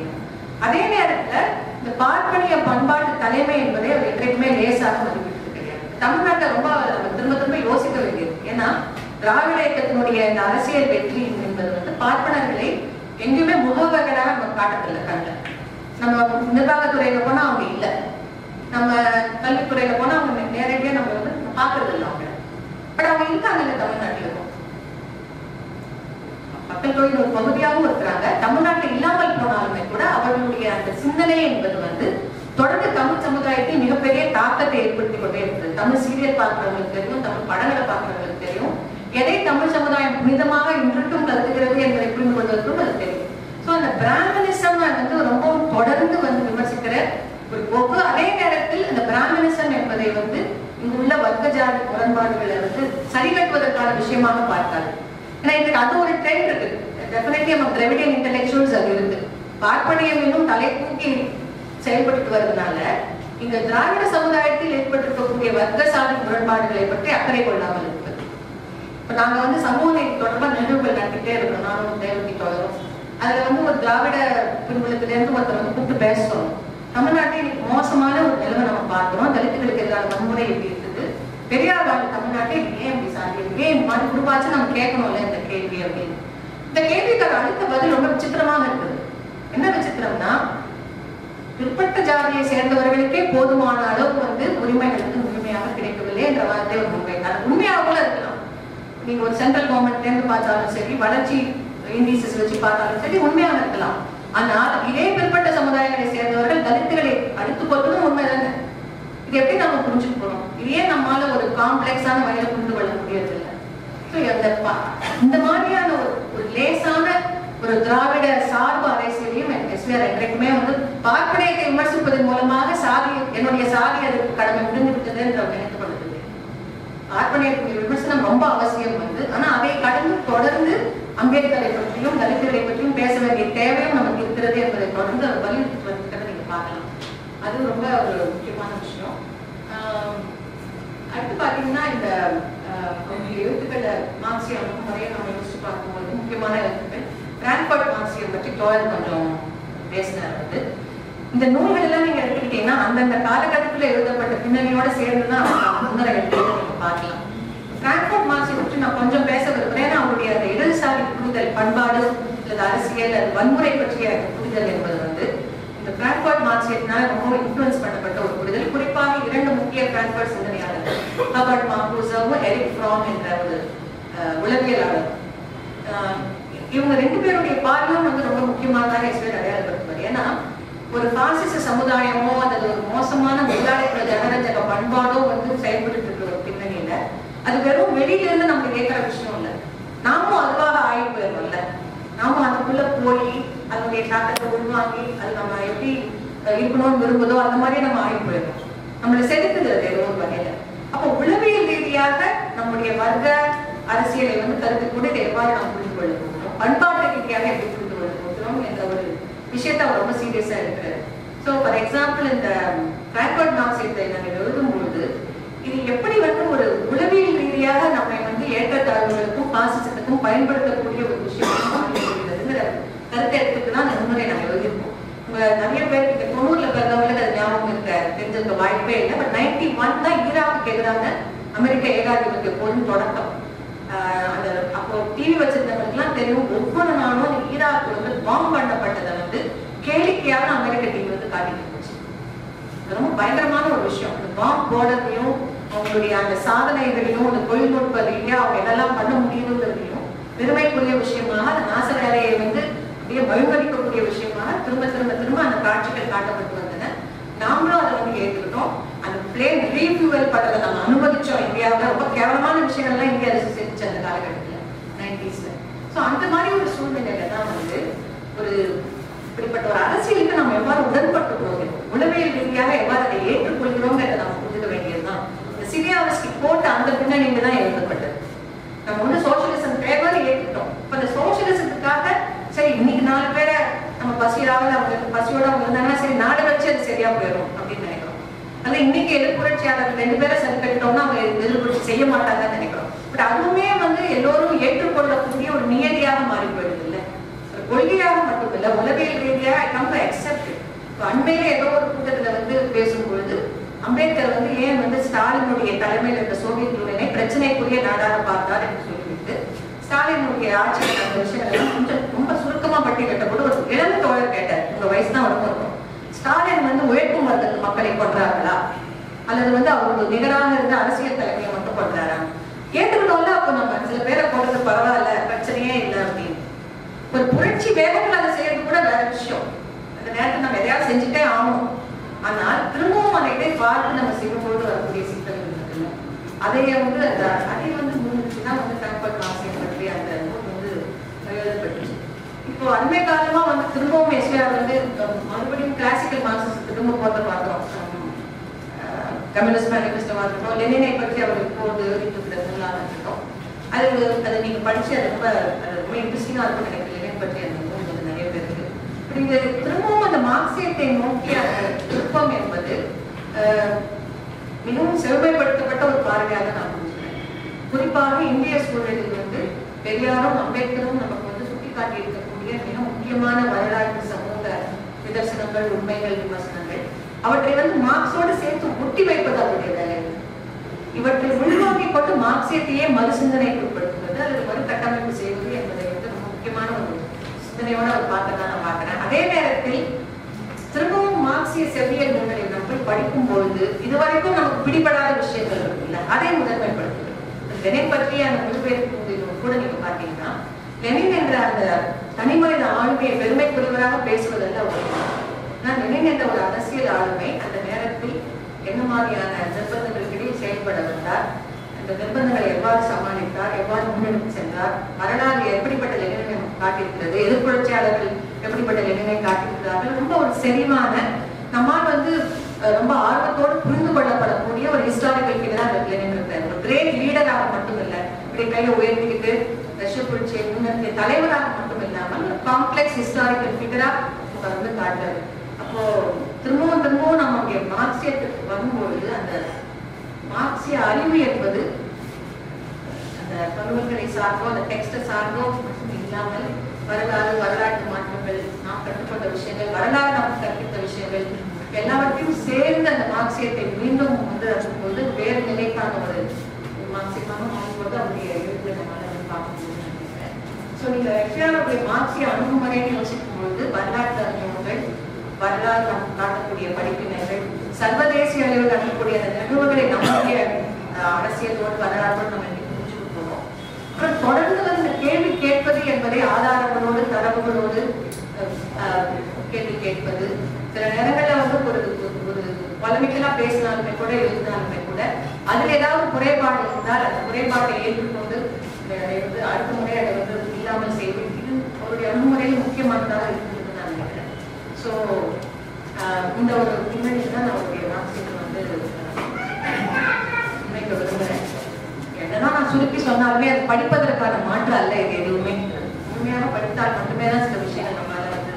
அதே நேரத்துல இந்த பார்ப்பனிய பண்பாட்டு தலைமை என்பதை அவர் என்றைக்குமே லேசாக மதிப்பிட்டது கிடையாது தமிழ்நாட்டை ரொம்ப திரும்ப திரும்ப யோசிக்க வேண்டியது. ஏன்னா திராவிட இயக்கத்தினுடைய இந்த அரசியல் வெற்றி என்பது வந்து பார்ப்பனர்களை எங்கேயுமே முகவர்களாக நம்ம காட்டதில்லை கண்ட. நம்ம நிர்வாகத்துறையில போனா அவங்க இல்லை. நம்ம கல்வித்துறையில போனா அவங்க நேரடியாக நம்ம வந்து பாக்குறது இல்லை அவங்க. பட் அவங்க இருக்காங்க தமிழ்நாட்டில் மக்கள் தொழில் ஒரு பகுதியாகவும் இருக்கிறாங்க. தமிழ்நாட்டில் இல்லாமல் போனாலுமே கூட அவர்களுடைய அந்த சிந்தனை என்பது வந்து தொடர்ந்து தமிழ் சமுதாயத்தில் மிகப்பெரிய தாக்கத்தை ஏற்படுத்தி கொண்டே இருக்குது. தமிழ் சீரியல் பார்க்கிறவங்களுக்கு தெரியும் தமிழ் படங்களை பார்க்கிறவங்களுக்கு தெரியும். எதை தமிழ் சமுதாயம் புனிதமாக இன்றுக்கும் கருதுகிறது என்பதை புரிந்து கொள்வதற்கும் அது தெரியும். சோ அந்த பிராமணிசம் வந்து ரொம்பவும் தொடர்ந்து வந்து விமர்சிக்கிற ஒரு போக்கு. அதே நேரத்தில் அந்த பிராமணிசம் என்பதை வந்து இங்குள்ள வர்க்க ஜாதி முரண்பாடுகளை வந்து சரி கட்டுவதற்கான விஷயமாக பார்த்தாரு ஏன்னா இதுக்கு அது ஒரு ட்ரெண்ட் இருக்கு. டெஃபினெட்லி நம்ம திரவிடியன் இன்டெலெக்சுவல்ஸ் அது இருக்கு. பார்ப்பனியம் தலை தூக்கி செயல்பட்டு வருவதனால இங்க திராவிட சமுதாயத்தில் ஏற்பட்டிருக்கக்கூடிய வர்க்க சாதி முரண்பாடுகளை பற்றி அக்கறை கொள்ளாமல் இருப்பது. இப்ப நாங்க வந்து சமூக நீதி தொடர்பா நிகழ்வுகள் நடத்திட்டே இருக்கோம் நானும் தேவதி தொடரும் அதுல வந்து ஒரு திராவிட பின்புலத்துல இருந்து ஒருத்தர் வந்து கூப்பிட்டு பேசுறோம். தமிழ்நாட்டில் மோசமான ஒரு நிலவை நம்ம பார்க்கிறோம். தலித்துகளுக்கு எதிரான வன்முறை எப்படி இருக்குது பெரியார் வாழ் தமிழ்நாட்டில் ஏன் இப்படி சாதி ஏன் ஏன் மாதிரி குருபாச்சும் நம்ம கேட்கணும்ல இந்த கேள்வி அப்படின்னு? இந்த கேள்விக்கான அடுத்த பதில் ரொம்ப விசித்திரமாக இருக்குது. என்ன விசித்திரம்னா பிற்பட்ட ஜாதியை சேர்ந்தவர்களுக்கே போதுமான அளவு வந்து உரிமைகளுக்கு வந்து முழுமையாக கிடைக்கவில்லை என்ற வார்த்தை ஒரு முன்வைத்தார் உண்மையாக கூட இருக்கலாம். நீங்க ஒரு சென்ட்ரல் கவர்மெண்ட் இருந்து பார்த்தாலும் சரி வளர்ச்சி இண்டிசஸ் வச்சு பார்த்தாலும் சரி உண்மையாக இருக்கலாம். ஆனால் இதே பிற்பட்ட சமுதாயங்களை சேர்ந்தவர்கள் தலித்துகளை அடுத்து கொள்வதும் உண்மைதானே? இது எப்படி நம்ம புரிஞ்சுட்டு போறோம்? இதே நம்மால ஒரு காம்ப்ளெக்ஸான வகையில புரிந்து கொள்ள முடியறதில்லை. ஸோ இந்த மாதிரியான ஒரு ஒரு லேசான ஒரு திராவிட சார்பு அரசியலையும் எஸ்விஆர் என்றைக்குமே வந்து பார்ப்பனையத்தை விமர்சிப்பதன் மூலமாக சாதி என்னுடைய சாதி அதுக்கு கடமை முடிந்து விட்டது என்று நினைத்துக் பார்ப்பனையத்துடைய விமர்சனம் ரொம்ப அவசியம் வந்து ஆனா அதை கடந்து தொடர்ந்து அம்பேத்கரை பற்றியும் தலித்துகளை பற்றியும் பேச வேண்டிய தேவையும் நமக்கு இருக்கிறது என்பதை தொடர்ந்து அவர் வலியுறுத்தி வருகிறத நீங்க பார்க்கலாம். அது ரொம்ப ஒரு முக்கியமான விஷயம். ஆஹ் அடுத்து பாத்தீங்கன்னா இந்த ஆஹ், அவங்களுடைய எழுத்துக்கள மார்க்சிய நம்ம யோசிச்சு பார்க்கும்போது முக்கியமான எழுத்துக்கள். பிராங்க்பர்ட் மார்க்சியம் பற்றி டோயல் கொஞ்சம் பேசினார் வந்து இந்த நூல்கள் எல்லாம் நீங்க எடுத்துக்கிட்டீங்கன்னா அந்தந்த காலகட்டத்துல எழுதப்பட்ட பின்னணியோட சேர்ந்து தான் அவங்க முன்னுரை நீங்க பார்க்கலாம். பிராங்க்பர்ட் மார்க்சியம் பற்றி நான் கொஞ்சம் பேச விரும்புறேன். ஏன்னா அவருடைய அந்த இடதுசாரி புரிதல் பண்பாடு அல்லது அரசியல் அல்லது வன்முறை பற்றிய புரிதல் என்பது வந்து இந்த பிராங்க்பர்ட் மார்க்சியத்தினால ரொம்ப இன்ஃபுளுன்ஸ் பண்ணப்பட்ட ஒரு புரிதல். குறிப்பாக இரண்டு முக்கிய பிராங்க்பர்ட் சிந்தனையாளர்கள் ஹபர்ட் மார்கூசாவும் எரிக் ஃப்ராம் என்ற ஒரு உளவியலாளர். இவங்க ரெண்டு பேருடைய பார்வையும் வந்து ரொம்ப முக்கியமானதாக எஸ்பேட் அடையாளப்படுத்துவார். ஏன்னா ஒரு பாசிச சமுதாயமோ அல்லது ஒரு மோசமான முதலாளித்துவ ஜனரஞ்சக பண்பாடோ வந்து செயல்பட்டு இருக்கிற ஒரு பின்னணியில அது வெறும் வெளியில இருந்து நமக்கு கேட்கிற விஷயம் இல்லை. நாமும் அதுவாக ஆகி போயிடும்ல நாமும் அதுக்குள்ள போய் அதனுடைய தாக்கத்தை உள்வாங்கி அது நம்ம எப்படி இருக்கணும்னு விரும்புதோ அந்த மாதிரி நம்ம ஆகி போயிடும் நம்மளை செதுக்குது ஏதோ ஒரு வகையில. அப்போ உளவியல் ரீதியாக நம்முடைய வர்க்க அரசியலை வந்து கருத்து கூட இதை எவ்வாறு நாம் புரிந்து கொள்ள போகிறோம் பண்பாட்டு ரீதியாக எப்படி புரிந்து கொள்ள போகிறோம் என்ற ஒரு விஷயத்தை அவர் ரொம்ப சீரியஸா இருக்கிறார் ஸோ ஃபார் எக்ஸாம்பிள் இந்த பேக்வர்ட் மார்க்சியத்தை நாங்கள் எழுதும்பொழுது இது எப்படி வந்து ஒரு உளவியல் ரீதியாக நம்மை வந்து ஏற்றத்தாழ்வுகளுக்கும் பாசிசத்துக்கும் பயன்படுத்தக்கூடிய ஒரு விஷயம் கருத்தெடுப்புக்கு தான் அந்த முறை நாங்கள் எழுதியிருக்கோம் உங்க நிறைய பேர் இந்த தொண்ணூறுல பிறந்தவங்களுக்கு அது ஞாபகம் இருக்க தெரிஞ்சிருக்க வாய்ப்பே இல்லை. பட் நைன்டி ஒன் தான் ஈராக்கு எதிரான அமெரிக்க ஏகாதிபத்திய போரின் தொடக்கம். அந்த அப்போ டிவி வச்சிருந்தவங்களுக்குலாம் தெரியும் ஒவ்வொரு நாளும் அந்த ஈராக் வந்து பாம்பு பண்ணப்பட்டதை வந்து கேளிக்கையாக அமெரிக்க டிவி வந்து காட்டிட்டு இருந்துச்சு. ரொம்ப பயங்கரமான ஒரு விஷயம். அந்த பாம்பு போடுறதையும் அவங்களுடைய அந்த சாதனைகளையும் அந்த தொழில்நுட்ப ரீதியாக அவங்க என்னெல்லாம் பண்ண முடியுங்கிறதையும் பெருமைக்குரிய விஷயமாக அந்த நாச வேலையை வந்து அப்படியே மழுங்கடிக்கக்கூடிய விஷயமாக திரும்ப திரும்ப திரும்ப அந்த காட்சிகள் காட்டப்பட்டு வந்தன. நாமளும் அதை வந்து ஏற்றுக்கிட்டோம் அந்த பிளேன் ரீஃபியூவல் பண்றதை நம்ம அனுமதிச்சோம் இந்தியாவில். ரொம்ப கேவலமான விஷயங்கள்லாம் இந்திய அரசு செஞ்சு அந்த காலகட்டத்தில் நைன்டிஸ்ல ஸோ அந்த மாதிரி ஒரு சூழ்நிலையில தான் வந்து ஒரு இப்படிப்பட்ட ஒரு அரசியலுக்கு நம்ம எவ்வாறு உடன்பட்டு போகிறோம்? உளவியல் ரீதியாக எவ்வாறு அதை ஏற்றுக்கொள்கிறோங்கிறத நம்ம புரிஞ்சுக்க வேண்டியதுதான். இந்த சிரியாவஸ்கி போட்ட அந்த பின்னணியில தான் எழுதப்பட்டது. நம்ம வந்து சோசியலிசம் தேவைன்னு ஏற்றுக்கிட்டோம் இப்ப இந்த சோசியலிசத்துக்காக சரி இன்னைக்கு நாலு பேரை நம்ம பசியாவில் அவங்க பசியோட அவங்க இருந்தாங்கன்னா சரி நாடு வச்சு அது சரியா போயிடும் அப்படின்னு நினைக்கிறோம். அது இன்னைக்கு எதிர்ப்புரட்சியாளர் ரெண்டு பேரை சரி கட்டிட்டோம்னா அவங்க எதிர்ப்புரட்சி செய்ய மாட்டாங்கன்னு நினைக்கிறோம். பட் அதுவுமே வந்து எல்லோரும் ஏற்றுக்கொள்ளக்கூடிய ஒரு நியதியாக மாறி போயிடுது இல்ல. ஒரு கொள்கையாக மட்டும் இல்ல உளவியல் ரீதியாக ரொம்ப எக்ஸப்ட் அக்செப்ட் இப்போ அண்மையில ஏதோ ஒரு கூட்டத்துல வந்து பேசும்பொழுது அம்பேத்கர் வந்து ஏன் வந்து ஸ்டாலினுடைய தலைமையில் இருந்த சோவியத் யூனியனை பிரச்சனைக்குரிய நாடாக பார்த்தார் என்று சொல்லி ஸ்டாலினுடைய ஆட்சி அந்த விஷயங்கள்லாம் கொஞ்சம் ரொம்ப சுருக்கமா பட்டியலிட்ட கூட ஒரு இளம் தோழர் கேட்டார். உங்க வயசு தான் உடம்பு இருக்கும். ஸ்டாலின் வந்து உழைக்கும் வர்க்கத்து மக்களை கொன்றார்களா? அல்லது வந்து அவருக்கு நிகராக இருந்த அரசியல் தலைமையை மட்டும் கொன்றாரா? ஏற்றுக்கணும்ல அப்போ நம்ம. சில பேரை போடுறது பரவாயில்ல பிரச்சனையே இல்லை அப்படின்னு. ஒரு புரட்சி வேகத்தில் அதை செய்யறது கூட வேற விஷயம். அந்த நேரத்தில் நம்ம எதையாவது செஞ்சுட்டே ஆகணும். ஆனால் திரும்பவும் அதை பார்த்து நம்ம செய்யும்போது வரக்கூடிய சிக்கல்கள் இருக்குல்ல. அதையே வந்து அதை வந்து முன்னிட்டு தான் வந்து டிரான்ஸ்போர்ட் ஆசையை பற்றி அந்த நூல் வந்து எழுதப்பட்டுச்சு இப்போ அண்மை காலமா வந்து திரும்பவும் எஸ்ஆர் வந்து மறுபடியும் கிளாசிக்கல் மார்க்சிஸ்ட் திரும்ப போட்டு பார்த்தோம் கம்யூனிஸ்ட் மேனிஃபெஸ்டோவா இருக்கட்டும் லெனினை பற்றி அவர் இப்போது எழுதிட்டு இருக்கட்டும். அது அதை நீங்க படிச்சு அது ரொம்ப ரொம்ப இன்ட்ரெஸ்டிங்கா இருக்கும் எனக்கு லெனின் பற்றி அந்த நூல் நிறைய பேர் இருக்கு. இப்படி இந்த திரும்பவும் அந்த மார்க்சியத்தை நோக்கிய விருப்பம் திருப்பம் என்பது மிகவும் செழுமைப்படுத்தப்பட்ட ஒரு பார்வையாக நான் புரிஞ்சுக்கிறேன் குறிப்பாக இந்திய சூழலில் வந்து பெரியாரும் அம்பேத்கரும் நமக்கு வந்து சுட்டிக்காட்டி இருக்கக்கூடிய முக்கியமான வரலாற்று சமூக நிதர்சனங்கள் உண்மைகள் விமர்சனங்கள். அவற்றை வந்து மார்க்ஸோடு சேர்த்து ஒட்டி வைப்பது அவருடைய வேலை இவற்றை உள்வாங்கிக் கொண்டு மார்க்சியத்தையே மறுசிந்தனைக்கு உட்படுத்துவது அல்லது மறுகட்டமைப்பு செய்வது என்பதை வந்து ரொம்ப முக்கியமான ஒரு சிந்தனையோட அவர் பார்த்ததா நான் பார்க்கிறேன். அதே நேரத்தில் திரும்பவும் மார்க்சிய செவ்வியல் நூல்களை நம்ம படிக்கும் பொழுது இதுவரைக்கும் நமக்கு பிடிபடாத விஷயங்கள் இருக்குல்ல அதை முதன்மைப்படுத்துது லெனின் பற்றி அந்த மொழிபெயர்ப்பு நூலில் கூட நீங்க பார்த்தீங்கன்னா லெனின் என்ற அந்த தனிமனித ஆளுமையை பெருமைக்குரியவராக பேசுவதல்ல ஒரு ஆனால் லெனின் ஒரு அரசியல் ஆளுமை அந்த நேரத்தில் என்ன மாதிரியான நிர்பந்தங்களுக்கிடையே செயல்பட வந்தார்? அந்த நிர்பந்தங்களை எவ்வாறு சமாளித்தார்? எவ்வாறு முன்னெடுத்து சென்றார்? வரலாறு எப்படிப்பட்ட நிலைமை காட்டியிருக்கிறது? எதிர்ப்புரட்சியாளர்கள் எப்படிப்பட்ட நிலைமை காட்டியிருக்கிறார்கள்? ரொம்ப ஒரு செறிவான நம்மால் வந்து ரொம்ப ஆர்வத்தோடு புரிந்து கொள்ளப்படக்கூடிய ஒரு ஹிஸ்டாரிக்கல் ஃபிகரா லெனின் இருக்கிறார் ஒரு கிரேட் லீடராக மட்டும் இல்லை இப்படி கையை உயர்த்திக்கிட்டு ரஷ்ய புரட்சியை முன்னெடுத்த தலைவராக காம்ப்ளெக்ஸ் ஹிஸ்டாரிக்கல் ஃபிகரா அவர் வந்து காட்டுறாரு. அப்போ திரும்பவும் திரும்பவும் நம்ம இங்கே மார்க்சியத்துக்கு வரும்பொழுது அந்த மார்க்சிய அறிவு என்பது அந்த பருவங்களை சார்ந்தோ அந்த டெக்ஸ்ட சார்ந்தோ மட்டும் இல்லாமல் வரலாறு வரலாற்று மாற்றங்கள் நாம் கற்றுக்கொண்ட விஷயங்கள் வரலாறு நமக்கு கற்பித்த விஷயங்கள் எல்லாவற்றையும் சேர்ந்து அந்த மார்க்சியத்தை மீண்டும் வந்து போது வேறு நிலைக்கான ஒரு மார்க்சியமாக மாறும்போது அவருடைய எழுத்து நம்மளால பார்க்க முடியும் ஸோ நீங்கள் நீங்க ரஷ்யாவுடைய மார்க்சிய அணுகுமுறைன்னு யோசிக்கும் பொழுது வரலாற்று அறிஞர்கள் வரலாறு நமக்கு காட்டக்கூடிய படிப்பினைகள் சர்வதேச அளவில் நடக்கக்கூடிய அந்த நிகழ்வுகளை நம்முடைய அரசியலோடு வரலாற்றோடு நம்ம இன்னைக்கு புரிஞ்சுட்டு போறோம். அப்புறம் தொடர்ந்து வந்து கேள்வி கேட்பது என்பதை ஆதாரங்களோடு தரவுகளோடு கேள்வி கேட்பது. சில நேரங்களில் வந்து ஒரு ஒரு- ஒரு பேசினாலுமே கூட எழுதினாலுமே கூட அதில் ஏதாவது குறைபாடு இருந்தால் அந்த குறைபாட்டை ஏற்றுக்கொண்டு அடுத்த முறை அதை வந்து இல்லாமல் செய்வது இது அவருடைய அணுகுமுறையில் முக்கியமானதாக இருக்குன்னு நான் நினைக்கிறேன். ஸோ இந்த ஒரு பின்னணியில் தான் நான் அவருடைய வாசிக்கு வந்து அஹ், விரும்புகிறேன். என்னன்னா நான் சுருக்கி சொன்னாலுமே அது படிப்பதற்கான மாற்று அல்ல இது எதுவுமே. உண்மையாக படித்தால் மட்டுமே தான் சில விஷயங்கள் நம்மளால வந்து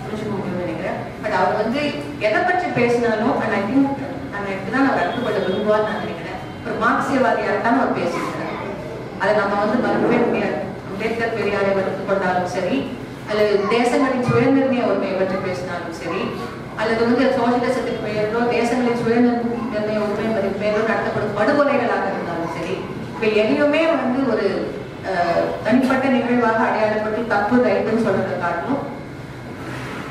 புரிஞ்சுக்க முடியும்னு நினைக்கிறேன். பட் அவர் வந்து எதை பற்றி பேசினாலும் அண்ட் ஐ திங்க் அந்த இப்படிதான் அவர் அடுத்துப்பட விரும்புவார்னு நான் நினைக்கிறேன். ஒரு மார்க்சியவாதியாக தான் அவர் பேசியிருக்கிறார். அதை நம்ம வந்து மறுக்கவே முடியாது. அம்பேத்கர் பெரியாரை எடுத்துக் கொண்டாலும் சரி அல்லது தேசங்களின் சுயநிர்ணய உரிமையை பற்றி பேசினாலும் சரி அல்லது வந்து சோசியலிசத்துக்கு பெயரோ தேசங்களின் சுயநிர்ணய உரிமை பற்றி பெயரோ நடத்தப்படும் படுகொலைகளாக இருந்தாலும் சரி இப்போ எதையுமே வந்து ஒரு அஹ், தனிப்பட்ட நிகழ்வாக அடையாளப்பட்டு தப்பு ரைட்டுன்னு சொல்றதை காட்டணும்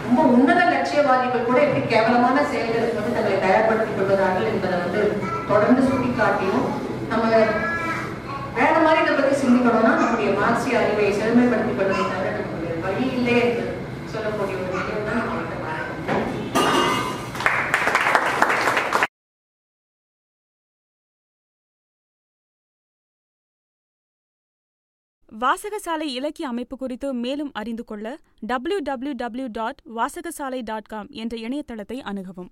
ரொம்ப உன்னத லட்சியவாதிகள் கூட எப்படி கேவலமான செயல்களுக்கு வந்து தங்களை தயார்படுத்திக் கொள்வதார்கள் என்பதை வந்து தொடர்ந்து சுட்டிக்காட்டியும் நம்ம வேற மாதிரி இதை பத்தி சிந்திக்கணும்னா நம்முடைய மார்க்சிய அறிவை செழுமைப்படுத்திக் கொள்வதற்காக தவிர வழி இல்லை என்று சொல்லக்கூடிய ஒரு நிலையை தான் நம்ம வாசகசாலை இலக்கிய அமைப்பு குறித்து மேலும் அறிந்து கொள்ள W W W dot Vasagasalai dot com என்ற இணையதளத்தை அணுகவும்.